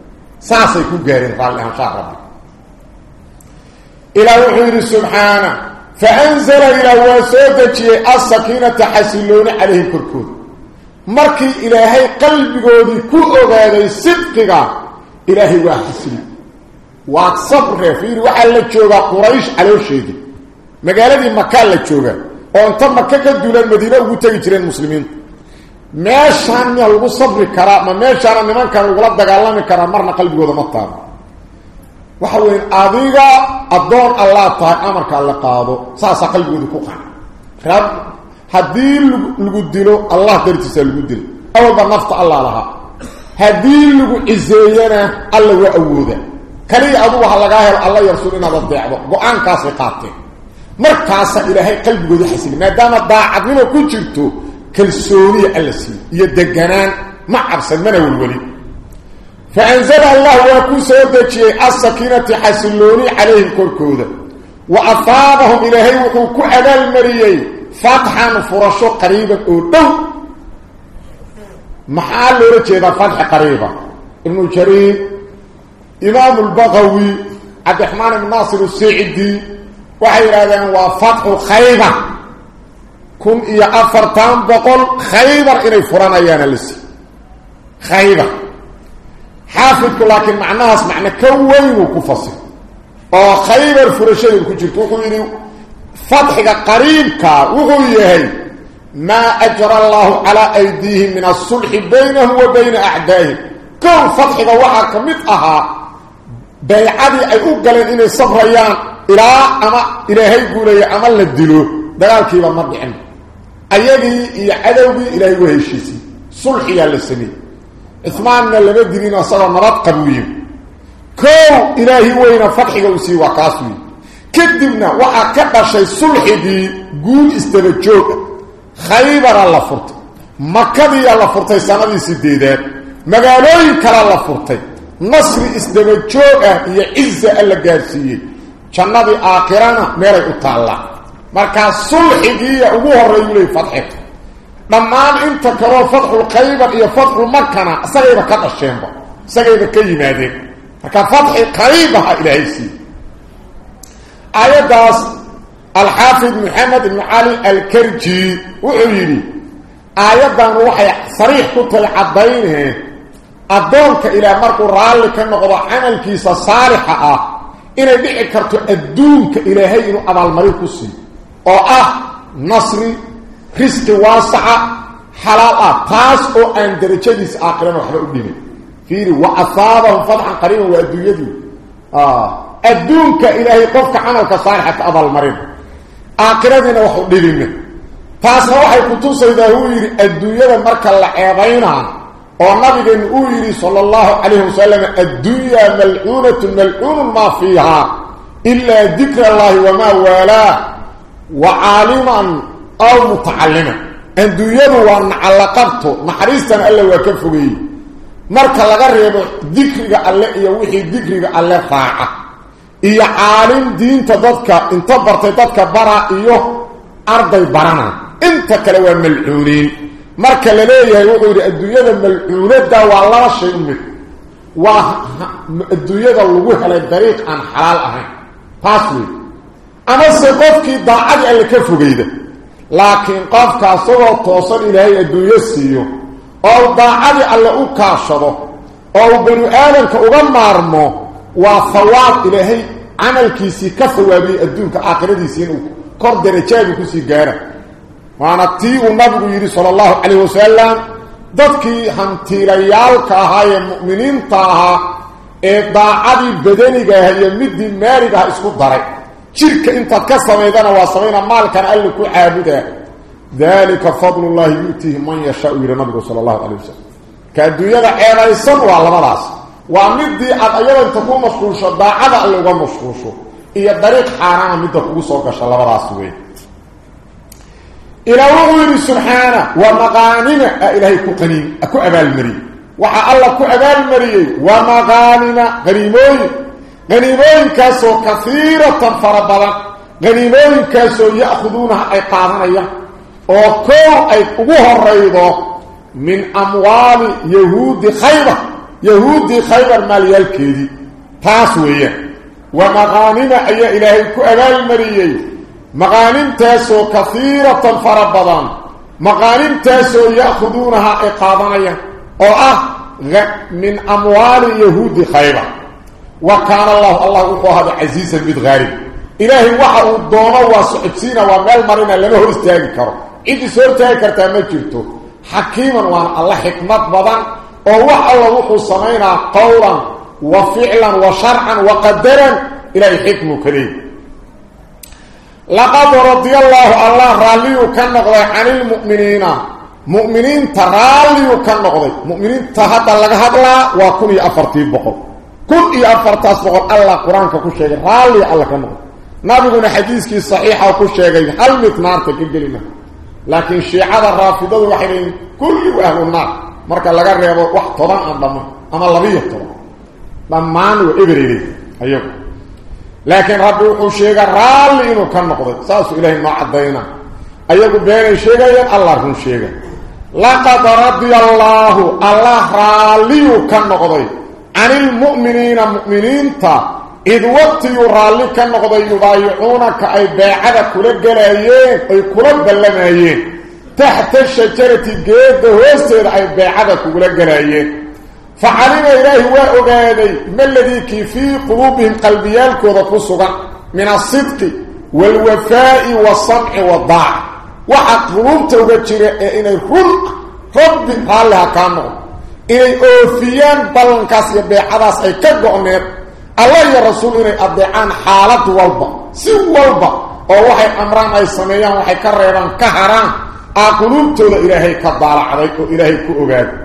subxaana fa anzala ilaah waa soo dejiyey alsakiinata xasilooni calayhim korkooda markii ilaahay qalbigoodii ku ogaaday sidqiga ilaahay waa xasili waad sabre fiiri waxaa la joogaa quraysh caloosheedii magaaladii makaa la joogaa oo inta maka ka duulaan madiine ugu tegi jireen muslimiintu meeshaan miyaa lagu sabri karaa ma meeshaana nimankan lagula dagaalami karaa marna qalbigooda ma taabo waxa weya adiga addoon allaa tahay amarka alla qaado saasaa qalbigooda ku qana rab haddii lagu dilo allah dartiisaa lagu dilo awalba nafta allaa lahaa haddii lagu ciseeyana alla waa awooda kaliya adugu ha lagaa helo alla yarsul inaad adeecdo go-aankaasay qaateen markaasa ilaahay qalbigooda xasili maadaama daacadnimo ku jirto iyo deganaan ma cabsan mana welwelin فأنزل الله وكو سودجي السكينة حسلوني عليهم كركودا وأصابهم إلهي وكو أدى المريي. فتحا فرشو قريبا أودو محال رجي ذا فتح قريبا. ابن الجرير إمام البغوي عبد الرحمن بن ناصر السعدي وحي هذا وفتح خيبة كن يا أفرتان بقول خيبر إني فران أيانا لسي خيبر. حافظ لكن معنى اسمعنا كوين وكفص وخيبر فرشي وكجرت وكويني قريب قريبك وغيهي ما اجرى الله على ايديه من الصلح بينه وبين اعدائه كون فتحك وحاك مثلها بيعادي أي أقلن إني صبريان إلى أما إلى هاي قولي أمال الدلو دلالك يبا مرد ayagii iyo cadawgii ilaahay u heshiisay. Sulhiya la sameeyay ismaanna laga dilin asaba nabad qabuyin كو إلهي وين فتحك وسي وكاسوي كدبنا وحا كدشي صلحي قول استبجوك خيبر الله فرط مكدي الله فرطي سنة سديدات مقالوين كلا الله فرطي نصر استبجوك هي عزة الله أطالع مركا صلحي أبوه الرجل فتحك دمان انت كرو فتح الخيبر هي فتح المكنة سغيبا كدشين با سغيبا كيمادين marka fatxi qariibaha ilaahay sii aayadaas alxaafid maxamed ibn cali alkarji wuxuu yidhi aayaddan waxay sariix ku tahay caddayneen addoonka ilaah markuu raalli ka noqdo camalkiisa saalixa ah inay dhici karto adduunka ilaahay inuu abaalmarin ku siiyo risqi waasaca xalaal ah taas oo aan darajadiisa aakhirana waxba u dhimin فيري وأصابهم فتحا قريبا وأدويته آه. أدونك إلهي قفك عملك صالحة أضى المريض آقردنا وحو ديرنا تاسنا وحي كتوسا إذا هو يري أدوية مركا لعيبينها ونبي هو يري صلى الله عليه وسلم الدنيا ملعونة ملعون ما فيها إلا ذكر الله وما والاه وعالما أو متعلما أدوية وأن علقبته محريسا ألا وكفه laga reebo dikriga alle iyo wixii dikriga alle raaca iyo caalim diinta dadka inta bartay dadka bara iyo arday barana inta kale waa malcuuniin marka la leeyahay wuxuu yidhi adduunyada malcuunada waa adduunyada lagu helay dariiq aan xalaal ahayn taas ka fogeyda laakiin qofka asagoo toosan ilaahay adduunyo siiyo oo daacadii alle u kaashado oo banu aadamka uga maarmo waa thawaab ilaahay camalkiisii ka thawaabiyey adduunka aakhiradiisii inuu kor darajaadu kusii gaara waana tii uu nabigu yidhi sala allahu calayh wasalam dadkii hantiilayaalka ahaa ee mu'miniinta ahaa ee daacadii badaniga ah iyo midii maaliga ah isku daray jirka intaad ka samaydana waa samayna maalkana alle ku caabudaa ذلك فضل الله يؤتيه من يشاء إلى النبي صلى الله عليه وسلم. كالدنيا عيريسان واللمداس ومدي أيضا أن تكون مشغوشة داعدة اللي هو مشغوشة إيا الطريق حارانا مدى كوسو كشا لمداس وين. إلى وغير سبحانه ومغانم إلهي كقنين أكو أبا المري وحا الله كو أبا المري ومغانم غنيموي غنيمين كسو كثيرة تنفربلا غنيمين كسو يأخذونها أي قادنيا أو كو أي اوغو من أموال يهود خيبر يهود خيبر مال يلكيدي. تاسوية. ومغانم أي إلهي الكبال المريي مغانم تاسو كثيرة تنفربلا مغانم تاسو يأخذونها أي قادنيا أو أه، من أموال يهود خيبر وكان الله الله وهو عزيز بيد غالب إلهي وحده دونا وسعبسينا وميل مرنا لما هو استيقر انت سورتها ما جرتو حكيما وان الله حكمت بضا ووحه وحه سمينا قولا وفعلا وشرعا وقدرا. إلى الحكم كريم. لقد رضي الله الله رالي وكنقضى عن المؤمنين. مؤمنين ترالي وكنقضى مؤمنين تهدى لك هدلا وكني أفرتي بقل كل إي أفرتاس بقول الله قرآن كشيء رالي الله كنقض نبينا حديثك صحيح وكشيء هل متنارتك الجلمة لكن الشيعة الرافضة وحيدين كل أهل النار مركا لغا ريبو wax toban aan dhamo ama labiyo toban dhamaan uu ibriri ayagu laakiin rabbi wuxuu sheegay raali inuu ka noqday saas ilaahay ma cadayna ayagu beenay sheegayaan allah run sheegay laqad radiyallahu allah raali ka noqday anil mu'minina mu'mininta id waqti raali ka noqday yubaayuunaka ay beecada kula galayeen ay kula ballamayeen تحت الشجرة جيد هوستيد أي بيعدك وقلقلايين فعلم إلهي وأغادي ما الذي في قلوبهم قلبيالك وذكوصها من الصدق والوفاء والصمع والضاع وحق قلوبته وقجر إن الخلق رب الله كامل. inay oofiyaan ballankaas iyo beecadaas ay ka go-need alla iyo rasuul inay adeecaan xaalad walba si walba oo waxay amraan ay sameeyaan waxay ka reebaan ka haraan aa quluubtooda ilaahay ka daalacday oo ilaahay ku ogaaday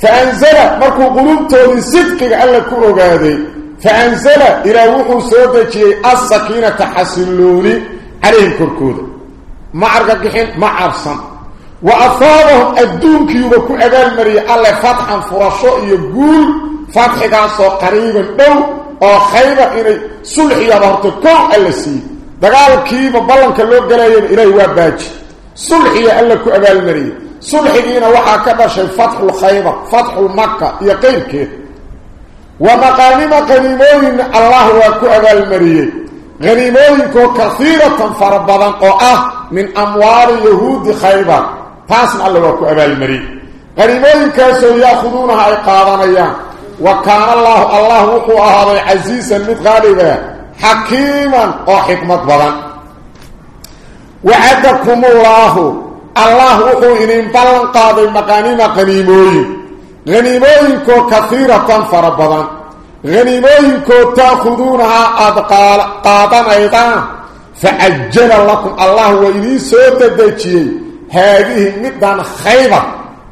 fa anzala markuu quluubtoodii sidqiga alla ku ogaaday fa anzala ilaah wuxuu soo dejiyey as-sakiinata calayhim korkooda. Ma argagixin ma cabsan. وأصابهم الدونك يبكو اغال مريا الله فتحا فرشاء يقول فتح قاسا قريبا أو خيبا إلي سلح يا بارت كوح ألسي. دقال كيبا بلن كاللوك قلين إلي واباج. سلح يا ألك اغال مريا سلح إينا وحا كباشا فتح الخيبا فتح مكة يقين كيه ومقالما قنيمين الله وكو اغال مريا غنيمين كو كثيرة فربضا قوة أه، من أموال يهود خيبا تاسم الله وكو أبال مريه غنيمين كاسو يأخذونها إقاضانيا وكان الله الله وحو هذا عزيزا متغالبا حكيما وحكمة بضا وعدكم الله. الله وحو إنين بلن قاضي مقانيم غنيموين غنيموين كو كثيرة فربضا غنيموين كو تأخذونها أدقال قاضا أيضا. فعجل لكم الله وإنين سوت الدجي هذه مدان خيبر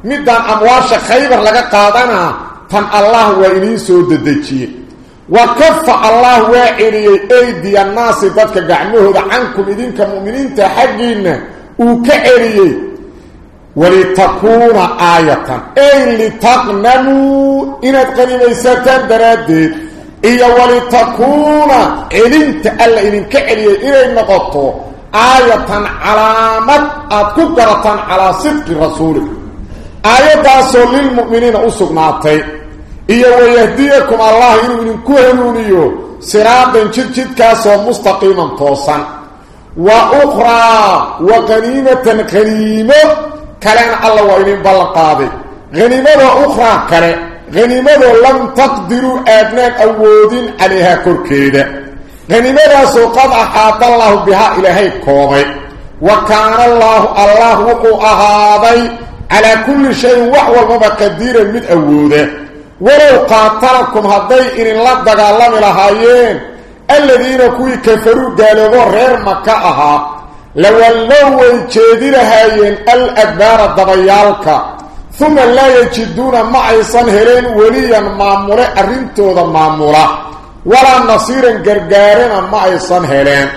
مدان أمواش خيبر لك قاضنا تن الله وإنين سوت الدجي وكف الله واعري أيدي الناس ذاتك قعمه عنكم إذنك مؤمنين تحقين. وكعري ولتكون آية. أي لتقنموا إن اتقني ميساتان درادد إيا ولتكون علمت ألا إذن كعري آية علامة قدرة على صدق رسوله. آية تأسوا للمؤمنين أسوك ناطي إيه ويهديكم الله إنهم كهلونيو سرابا جد جد كاسوا مستقيما توسا وأخرى وغنيمة كريمة كلام الله وإنهم بلقاضي غنيمة أخرى كلام. غنيمة لم تقدروا أبناء أودين عليها كركيدة. Axaada allaahu bihaa ilaahay koobay wa kaana allaahu allah wuxuu ahaaday calaa kulli shayin wax walbaba qadiiran mid awooda ولو قاتلكم هدي إن الله دقالهم لهايين. الذين كوي كفروا قالوا غير مكاها لولوا ويجيدي لهايين الأدبار الضبيالك ثم لا يجدون معيصا هلين وليا مامورة أرنتو ذا مامورة ولا نصيرا قرقارين معيصا هلين.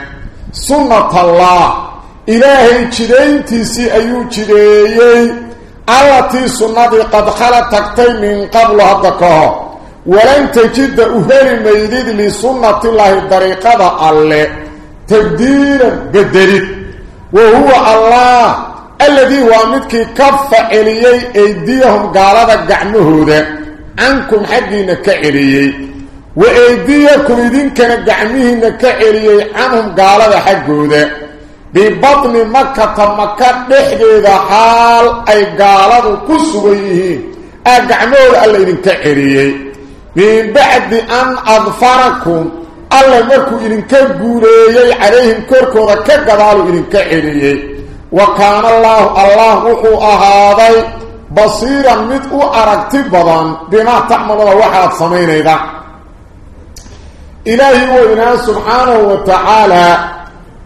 سنة الله. إلهي جدين تيسي أيو جديي. التي سنة قد خلت تكتي من قبل هدكها ولن تجد أهل ميديد لسنة الله الطريقة الله. تبديلا بدريد. وهو الله. الذي هو مدك كف إليي أيديهم قالت waydiyakum idinkana gacmihiinna ka celiyey canhum gaalada xaggooda bibatni makata maka dhexdeeda xaal ay gaaladu ku sugan yihiin aa gacmahooda alla idinka celiyey min bacdi an adfarakum alla markuu idinka guuleeyey calayhim korkooda ka gadaalu idinka celiyey wa kaana allaahu allah wuxuu ahaaday basiiran mid u aragti badan bimaa tacmaluna waxaad samaynayda إلهي وإنا سبحانه وتعالى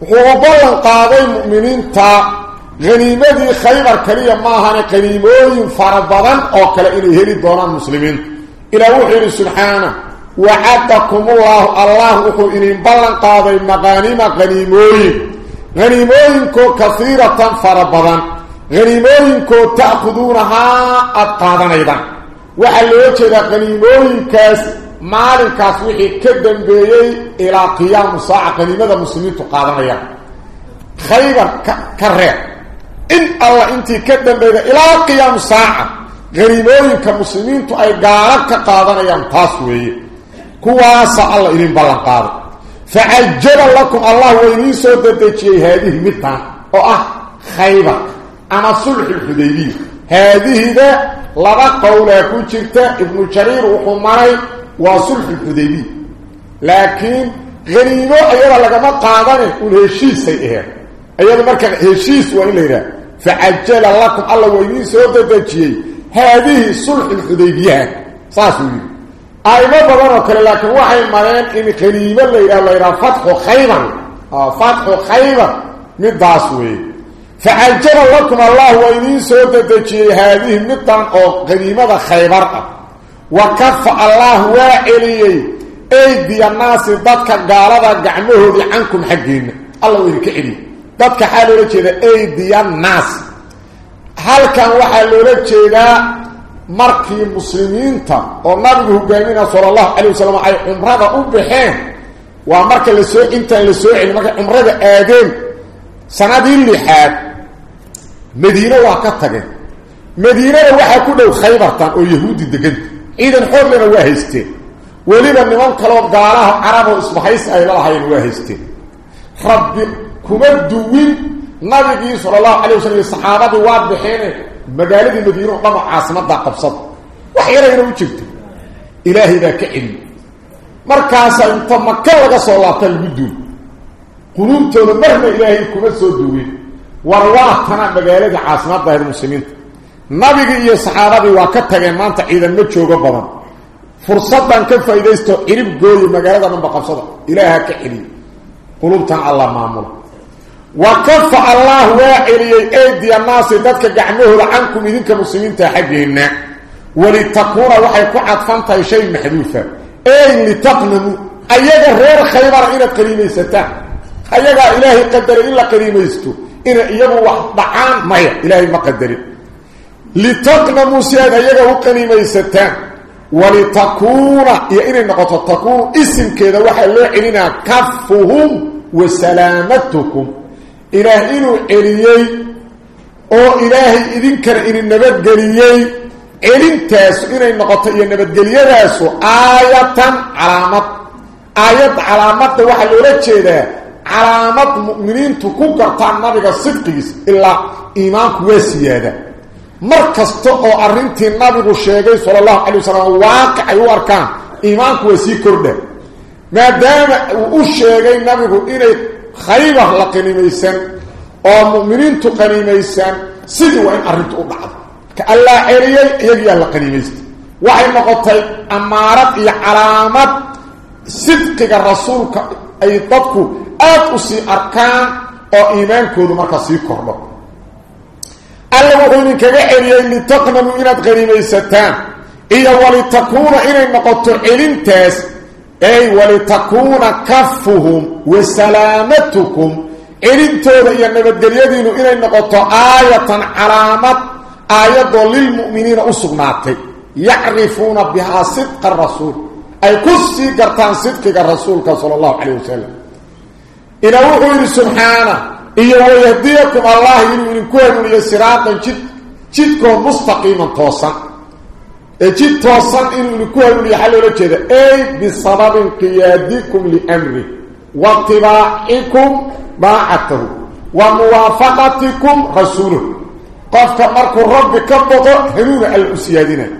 وقبلا قاضي المؤمنين تا غنيمة خيبر كريا ماهان قنيمون فربضا أوكل إليه لدونا المسلمين إلى وحير سبحانه وعدكم الله الله أخو إليه بلا قاضي مغانيم قنيمون غنيمون كو كثيرة فربضا. غنيمون كو تأخذونها القاضي أيضا. وحلوك إلى غنيمون كاسي مالك تصويحي كدن بيهي إلى قيام الساعة قديمة المسلمين تقادم عيام خيبا كرر إن الله انتي كدن بيهي إلى قيام الساعة غريبوين كمسلمين تأي قارك قادم عيام تصويحي كواسا الله إلين بلان قادم فعجب لكم الله وينيسو تتشي هذه متا وآه خيبا أما صلح الحديدي هذه ده لبا قولة كنت ابن شرير وحماري وصلح الحديبية لكن غنيمه أيضا لما قادنه والهشيس إيه أيضا مركا هشيس وإن ليرا فعجل لكم الله وينين سوددجي هذه صلح الحديبية صاصوي اي ما بدنا كلا لكن وحي مرين ان غنيمه ليرا ليرا فتح خيبر آه فتح خيبر مداسوي فعجل لكم الله وينين سوددجي هذه مدان أو غنيمه خيبر وكف الله واعليي ايدي الناس ضدك قالدا قعمهودي عنكم حقين الله ويرك علي ضدك حالو لجيدا ايدي الناس هل كان وحا لولا جيدا markii muslimiinta oo nabigu hogaaminaa sallallahu alayhi wasallam ay umrada u bixeen waa marka la soo inta la soo celin marka umrada aadeen sanadii lixaad madiina waa ka tageen madiinada waxaa ku dhow khaybartan oo yahuudi deganta إذن حرمنا واهستين ولما نمان قلوب قالها عرب اسمحيس أهل الحين واهستين رب كما الدوين نبي صلى الله عليه وسلم الصحابة واد بحينه مقالب المدينة طبع عاصمة دا قبصد وحيرا ينو جلت إلهي ذاك علم. مركاسا انت مكا لغا صلى الله تلمدون قلوب تولمرنا إلهي كما سودوين ورواه تنع مقالب عاصمة دا المسلمين. Nabigi iyo saxaabadii waa ka tageen maanta ciidan ma joogo badan fursadan ka faa'iideysto cirib gooyo magaalada dhanba qabsada ilaaha ka celiy qulubtan allah maamula wa kafa allah waa celiyey aydiya naasi dadka gacmahooda cankum idinka muslimiinta xaggeena walitakuuna waxay ku cadfan tahay shay maxduufa ey litaqnamu ayaga reer khaybara inaad qaniimaysataan ayagaa ilaahay qadaray in la qaniimaysto inay iyagu wax dhacaan maya ilaahay ma qadarin لتقنموا سيادة يجا قنيميستان ولتكون يا إني نقطة تكون اسم كذا وحا لو علينا كفهم وسلامتكم. إله إنو عليي أو إلهي إذن إن النبات قليي علم تاسو إني نقطة إيا النبات قليي راسو. آية علامة آية علامة وحا لو لتشيدا علامة مؤمنين تكون كرتان نبغا صدقيس إلا إيمانك وسيادة. Mar kasta oo arintii nabigu sheegay sallallahu alayhi wasallam waaqi ay u arkaan iimaanku waa sii kordha maadaama uu u sheegay nabigu inay khaybar la qanimaysan oo mu'miniintu qanimaysan sidii waa in arrintu u dhacdo ka allah celiyay iyagiyaa la qanimaysta waxay noqotay amaarad iyo calaamad sidqiga rasuulka ay dadku aad u sii arkaan oo iimaankoodu marka sii kordho الله يقول من كذا عليا اللي تقنى من قريب الستان إيا ولتكون إنا مقطع الانتاس أي ولتكون كفهم وسلامتكم. الانتاس إيا نبدأ اليدين إنا مقطع آية علامة. آية للمؤمنين أسغناتي يعرفون بها صدق الرسول. أي كسي قرطان صدق الرسول صلى الله عليه وسلم. إنا وقل سبحانه. إيو ويديكم الله ينكوهن لسراطا جد جدكم مستقيما توسا جد توسا ينكوهن لحلو لكذا أي بسبب قيادكم لأمره واتباعكم باعته وموافقتكم رسوله قفت مركو الرب كبطة هنون الأسيادين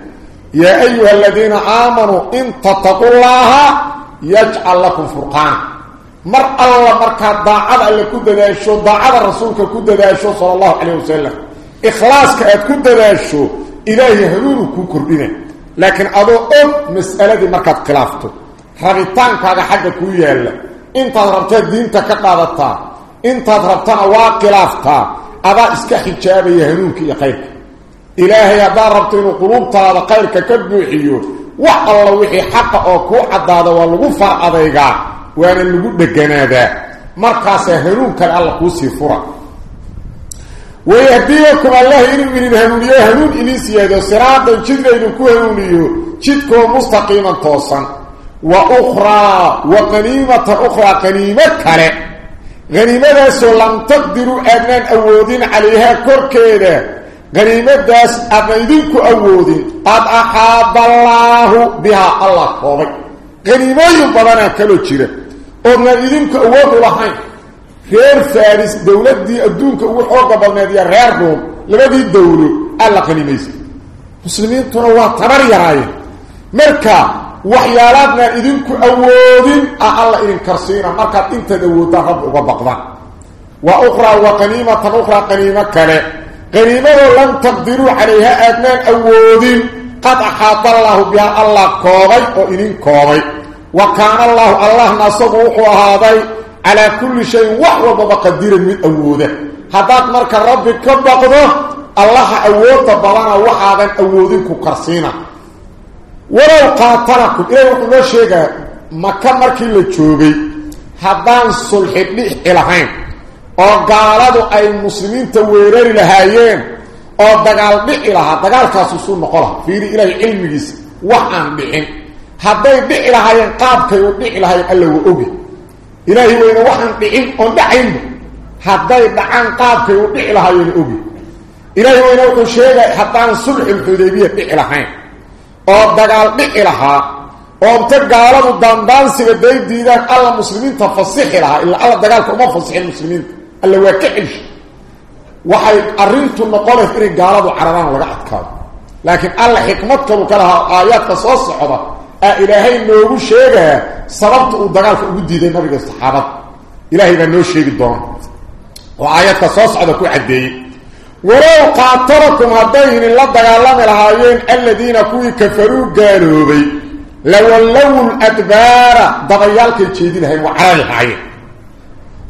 يا أيها الذين آمنوا إن تتقوا الله يجعل لكم فرقانا ku daacada rasuulka ku dadaasho sala allahu calayh wasalam ikhlaaska aad ku dadaasho ilaahay hanuunu kuu kordhina laakiin adoo og mas'aladii markaad khilaafto rabitaankaaga xagga kuu yaalla intaad rabtaad diinta ka qaadataa intaad rabtana waa khilaaftaa adaa iska xijaabaya hanuunka iyo khayrka ilaahay haddaad rabto inuu quluubtaada khayrka ka buuxiyo wax alla wixii xaqa oo kuu caddaada waa lagu dheganaadaa markaasaa hanuun kale alla kuu sii fura ويهديكم الله إنه من الهنونية هنون إليس يهدو صراطا جدنا إنكو هنونيو جدكو مستقيما توصا وأخرى وقنيمة أخرى قنيمة كره غنيمة لم تقدروا أبنان أودين عليها كوركيدا غنيمة داس أبنينكو أودين. قد أحاب الله بها الله قوضي غنيمة يبضانا كلو جيرا أبنينكو أودوا لحين reer faris dowladii adduunka ugu xooga badneed iyo reer room labadii dowlo alla qanimaysay muslimiintuna waa tabar yaraayeen marka waxyaalaadnaan idinku awoodin ah alla idin karsiina markaad intaad awoodaan rabbi uga baqdaan wa ukhraa wa qaniimatan ukhraa qaniimo kale qaniimadoo lam taqdiruu calayha aadnaan awoodin qad axaata allaahu bihaa allah koobay oo idin koobay allaahu allahna asagu wuxuu ahaaday على كل شيء وحوة بقدير من أوده هذاك مركا ربي كبقضه الله أوده بلانا وحادا أودينك كرسينا ولو قاتلكم إيه وقلوا شيئا مكا مركي لتشوبي هذان صلح لح إلهين gaaladu ay muslimiinta weerari lahaayeen oo dagaal dhici lahaa dagaalkaas suu noqon lahaa fiiri ilaahay cilmigiisa wax aan dhicin hadday dhici lahaayeen qaabkay u dhici lahaayeen alla waa ogi ilaahi weyna waxaan dhicin oon dhacaynba hadday dhacaan qaabkay u dhici lahaayeen ogi ilaahi weyna wuxuu sheegay haddaan sulxulxudaybiya dhici lahayn oo dagaal dhici lahaa oo inta gaaladu daandaansiga day diidaan alla muslimiinta fasixi lahaa ilaa alla dagaalka uma fasixin muslimiinta alla waa ka celish waxay arrintu noqonaysa inay gaaladu cararaan laga adkaado laakiin alla xikmad kalu ka lahaa aayaadka soo socda آه، إلهي نوغ شيغة. سببت ودغال في وديده نبي الصحابة. إلهي نوغ شيغ دون وعيات قصص على كل ولو قاتركم هذين لا دغالم لهاين الذين كوي كفروا قالوبي لو لو الأدبار. ضيالك الجيدين هي وعلى هاين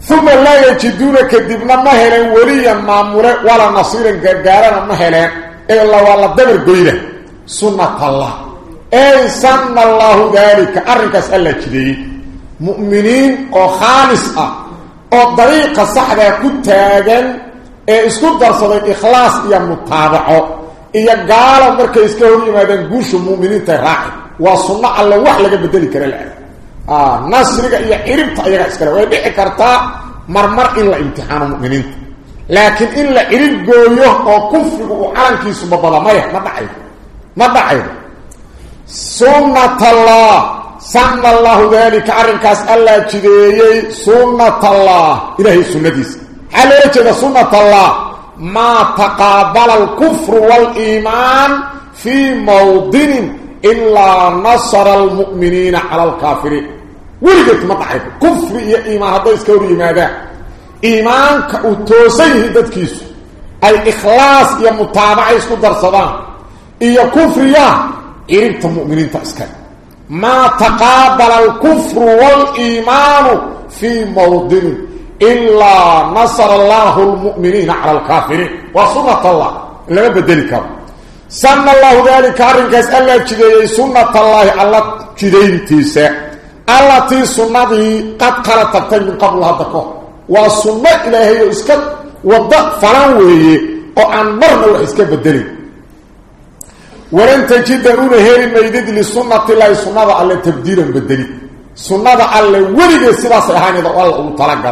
ثم لا يجدون كذبنا ما هلن وليا مامورا ولا نصيرا غدارا ما هلن إلا والله دبر قيله سنة الله. ذلك اركس الله جدي مؤمنين أو خالص أو طريقه صحبه كتاغن اي اسكو درسده اخلاص يا متابعه iyo gaala markay iska hor yimaadeen guusha muuminiinta raaci waa sunno alle wax laga bedeli kara la ah nasriga iyo ciribta ayaga iskale way dhici kartaa marmar in la imtixaano muuminiinta laakiin in la cirib gooyo oo kufrigu سنة الله. سنة الله ذلك. أرنكاس ألا جديي سنة الله. إلهي سنة هل يجد سنة الله. ما تقابل الكفر والإيمان في موضن إلا نصر المؤمنين على الكافرين. ولقد مطعب. كفر يا إيمان. هذا يسكوري ماذا؟ إيمانك أتوسيه دادكيس الإخلاص يا متابعة يسكو درصدان إيا كفر يا إرنت المؤمنين تأسكن ما تقابل الكفر والإيمان في موضن إلا نصر الله المؤمنين على الكافرين. وسنة الله. لما بدلك سنة الله ذلك أرنك أسأل الله سنة الله. الله جديد تيسا الله تي سنة قد قلت من قبل هذا وسنة إلهي إسكت وضع فلانوه وأن مرنا بدلك ولن تجد أولا هيري ميدد لسنة الله سنة الله تبديلا بدلي سنة الله ولد سلاس إحاني ذا الله طلق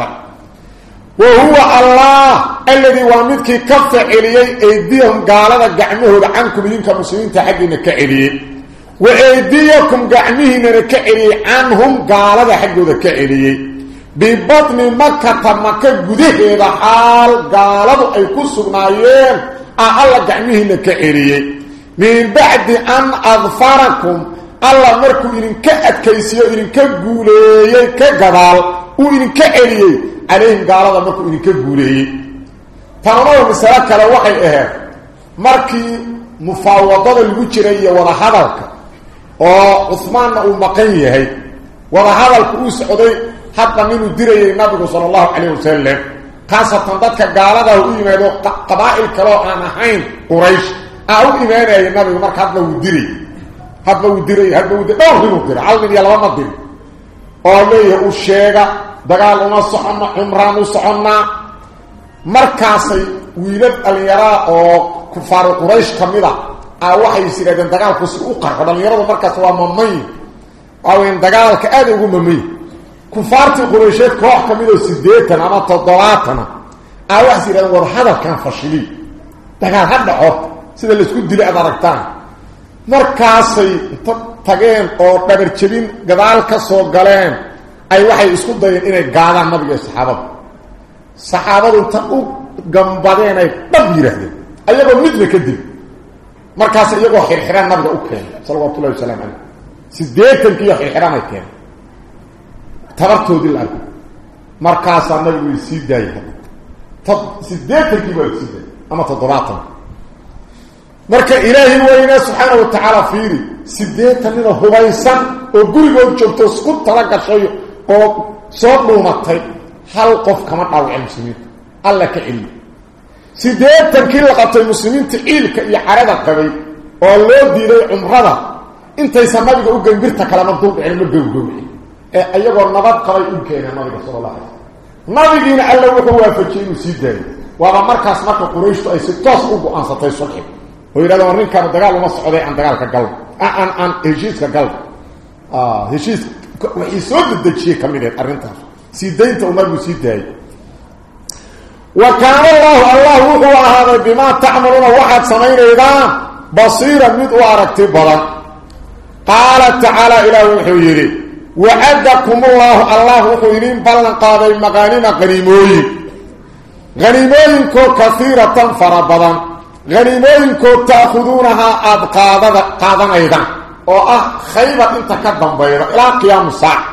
وهو الله الذي وامدك كف عليه أيديهم قالنا قعمه عنكم إذنك مسلمين تحقين كعليه وأيديكم قعمهن كعليه عنهم قالنا حقه ذا كعليه ببطن مكة مكة قده إذا حال قالوا أي كسرنايين أعلى قعمهن كعليه من بعد أن أظفركم. الله مركو إذن كأدكيسيو إذن كقولي كقبال وإذن كألي عليهم قال الله مركو إذن كقولي فأنا مسألة كلا وحي إهاب مركي مفاوضة الوجرية حضرك. وعثمان المقية هي. ولا حضرك أسعودي حتى منه ديري النبي صلى الله عليه وسلم. خاصة ذاتك قال له إيمانه قبائل كلا أنا قريش. ديري uu diray hadba uu dhowr inuu diray hal nin iyo laba ma diri oo leeyahay uu sheega dagaal uma soconno cumraan u soconnaa markaasay wiilad dhalinyaraa oo kufaaru quraysh ka mid a a waxay is yidhahdeen dagaalku si u qarxo dhallinyaradu markaas waa mamay waaweyn dagaalka aada ugu mamay kufaartii quraysheed koox ka mid oo siddeetan ama toddobaatana a waxay is yidhahdeen war hadalkan fashiliy dagaal ha dhaco sida laisku dilay aad aragtaan markaasay inta tageen oo dhabarjebin gadaal ka soo galeen ay waxay isku dayeen inay gaadaan nabiga iyo saxaabada saxaabadu inta u gambadeen ay dhab yidhaahdeen ayagoo midna ka dil markaas iyagoo xirxiraan nabiga u keenay salawatullahi wasalaamu calayh siddeetankiiyo xirxiraanay keenay tabartoodii la arko markaasaa nabigu sii daayay siddeetankii baa la sii daayay ama toddobaatan marka ilaahi weyne subxaana wa tacaala fiiri siddeetan nina hubaysan oo gurigood joogto isku tala gashay oo soo dhuumatay hal qof kama dhaawacin muslimiinta alla ka celiyo siddeetankii la qabtay muslimiinta ciilka iyo carada qabay oo loo diiday cumrada intaysan nabiga u gambirta kalema duldhicin ma gowgowci ee iyagoo nabad qabay u keeneen nabiga sala allah alay nabigiina alla wuxuu waafajiyey inuu sii daayo waaba markaas marka qurayshtu ay si toos u go-aansatay sulxi dagaal uma socday aan dagaalka galno aan aan heshiiska galno heshiis waxay soo dedejiyey ka mid eed arrintaas sii daynta uu nabigu sii daayay wa kaana allahu allah wuxuu ahaaday bimaa tacmaluuna waxaad samaynaydaan basiiran mid u aragti badan qaala tacaala ilaah wuxuu yidhi wacadakum ullahu allah wuxuu idiin ballan qaaday maqaanima qaniimooyin qaniimooyinkoo kaiiratan fara badan haniimooyinkoo ta'khuduunahaa aada qaadada qaadanaydaan oo ah khaybar inta ka dambayda ilaa qiyaamu saac.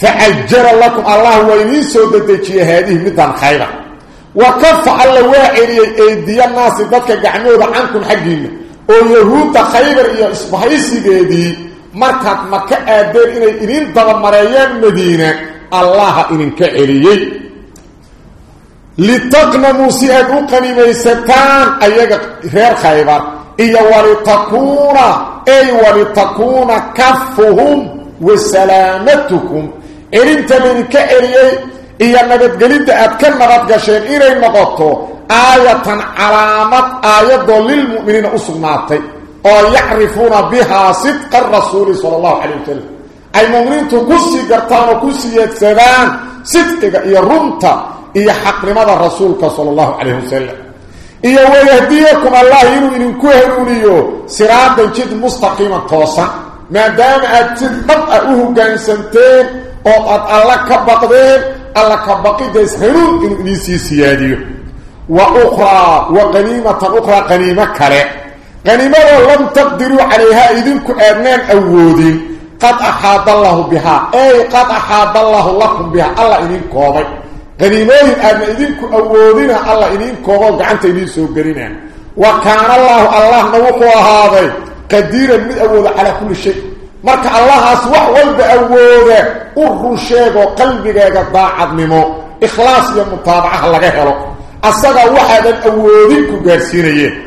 Facajara lakum allah waa idiin soo dedejiyey haadihi middan khaybar. Wa kafa alla waa celiyey eydiya naasi dadka gacmooda cankum xaggiinna oo yahuudda khaybar iyo isbahaysigeedii markaad maka aadeen inay idin dabamareeyeen madiina allaha idinka celiyey ayaga reer khaybar iyo walitakuuna ay walitakuuna kafuhum wa salaamatukum celinta laydinka celiyey iyo nabadgelidda aad ka nabadgasheen inay noqoto aayatan calaamad aayadoo lilmu'miniina u sugnaatay oo yacrifuuna bihaa sidqa rasuuli sala allahu calayh wasalam ay mu'miniintu ku sii gartaan oo ku siyeedsadaan sidqiga iyo runta إيا حق لماذا رسولك صلى الله عليه وسلم إيا ويهديكم الله إنو إن كوهنونيو سرادا جد مستقيمة قوصا ما دام أتد مبأوه قانسنتين أو قد الله كبقدين الله كبقي ديس هنون إنو إنسي سياديو وأخرى وغنيمة أخرى غنيمة كاري غنيمة لم تقدروا عليها إذنك أدنان أودين قد أحاد الله بها أي قد أحاد الله لكم بها الله إذنك أودين قريبه ان ايديكم اودينا الله ان كوغو غانت ايدي سو غرينان وكان الله الله نو هو هذا قدير من اول على كل شيء مرك الله اسوا ولد اوده ورشيغو قلبك قد ضاعمو اخلاص للمتابعه لا غيره اسغا واحد اوديكو غارسينيه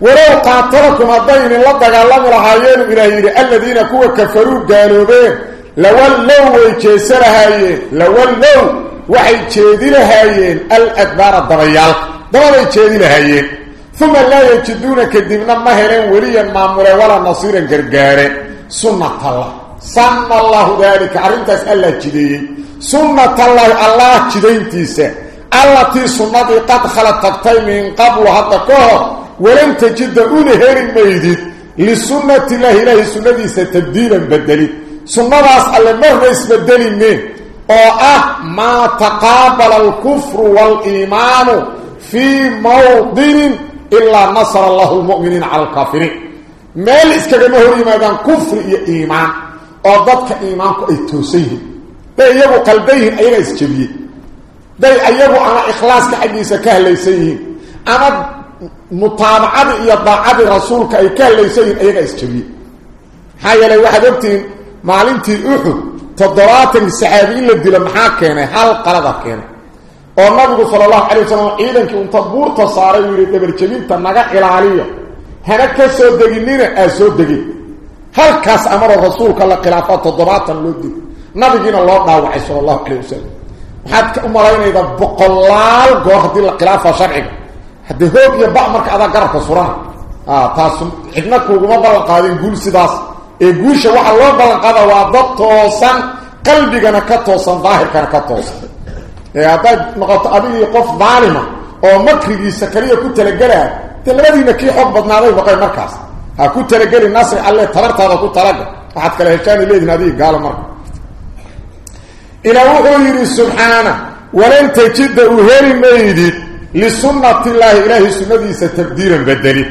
ولو قاتلكم الضين لا دغالوا لهاين إلى الذين كفروا قالوا به لولو ويجيسرهايين لولو وحي جيدينهايين الأدبار الضريال. دولة جيدينهايين ثم لا يجدونك الدبنا مهرين وليا مامورا ولا نصيرا قرقارا سنة الله. سنة الله ذلك. عرمت أسأل الله جديد سنة الله. الله جديد تيسا التي سنة قد خلت تبطي من قبل حتى كهر ولم تجد أولهير ميديد لسنة الله إلهي سنة ستبديلا بدليد سنباس اللي مرنا اسم الدليل مين أو آه ما تقابل الكفر والإيمان في موضن إلا نصر الله المؤمنين على الكافرين مال اسكاك مهور إيمان كفر إيه إيمان أو ضدك إيمانك إتوسيه ده يبو قلبيه أين اسكبيه ده يبو أنا إخلاصك عجيسة كهلي سيه أنا مطامعه يا ضعاب رسولك اي كان ليسين ايغا استبي هاي لو حدبتين maalintii uxud toddobaatankii saxaabi in la dilo maxaa keenay hal qalada keenay oo nabigu sala allahu calay wasalam ciidankii unta buurta saaray uu yidhi dhabarjebinta naga ilaaliyo hana ka soo deginina aa soo degin halkaas amaroo rasuulka la khilaafaa toddobaatan loo dig nabigiina loo dhaawacay sala allahu calayh wasalam waxaad ka u malaynaydaa boqolaal goor haddii la khilaafaa sharciga haddii hoog iyo ba marka adaa garabka surana taas xidna kuuguma ballan qaadin guul sidaas ee guusha waxaa loo ballan qaada waa dad toosan qalbigana ka toosan daahirkana ka toosan ee haddaad noqoto adigii qof daalima oo makrigiisa kaliya ku talagelaa dee labadiina kii xoog badnaaday noqeen markaas ha ku talageli nasri alle tabartaada ku talaga waxaad kala heshaani leedihin adigi gaalo marka ilaa wuxuu yidhi subxaana walan tajida uu heli maydid lisunnati illaahi ilaahay sunnadiisa tabdiilan bedeli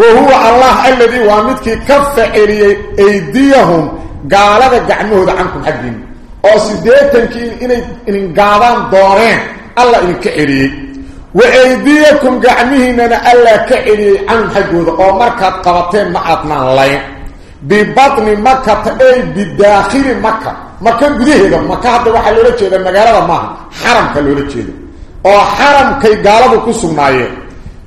wa huwa allah alladii waa midkii ka faceliyey aydiyahum gaalada gacmahooda cankum xaggiina oo siddeetankii inay idin gaadaan dooneen alla idinka celiyey. Wa aydiyakum gacmihiinana allaa ka celiyey canhum xaggooda. Oo markaad qabateen ma aadnaan layn bibatni makata ey bidaakhili maka maka gudaheeda maka hadda waxaa loola jeeda magaalada maaha xaramka loola jeeda oo xaramkay gaaladu ku sugnaayeen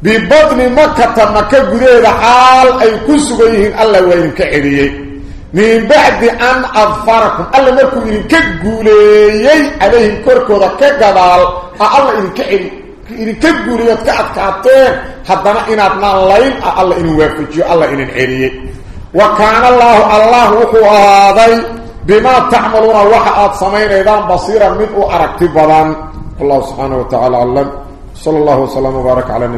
ببطن مكة مكة قريبا حال أي كسوهين الله وين كعيري من بعد أن أغفركم الله مركو إن كقوليي عليهم كوركو ذا كقبال آه الله إن كعيري إن كقوليات كأتكاتين حدنا إن أبنى الليل. آه الله إن وفجي الله إن عيري وكان الله الله وحو هذا بما تعملون وحاة سمين إذا بصيرا منه أركتبا الله سبحانه وتعالى علم صلى الله وسلم وبرك على النبي.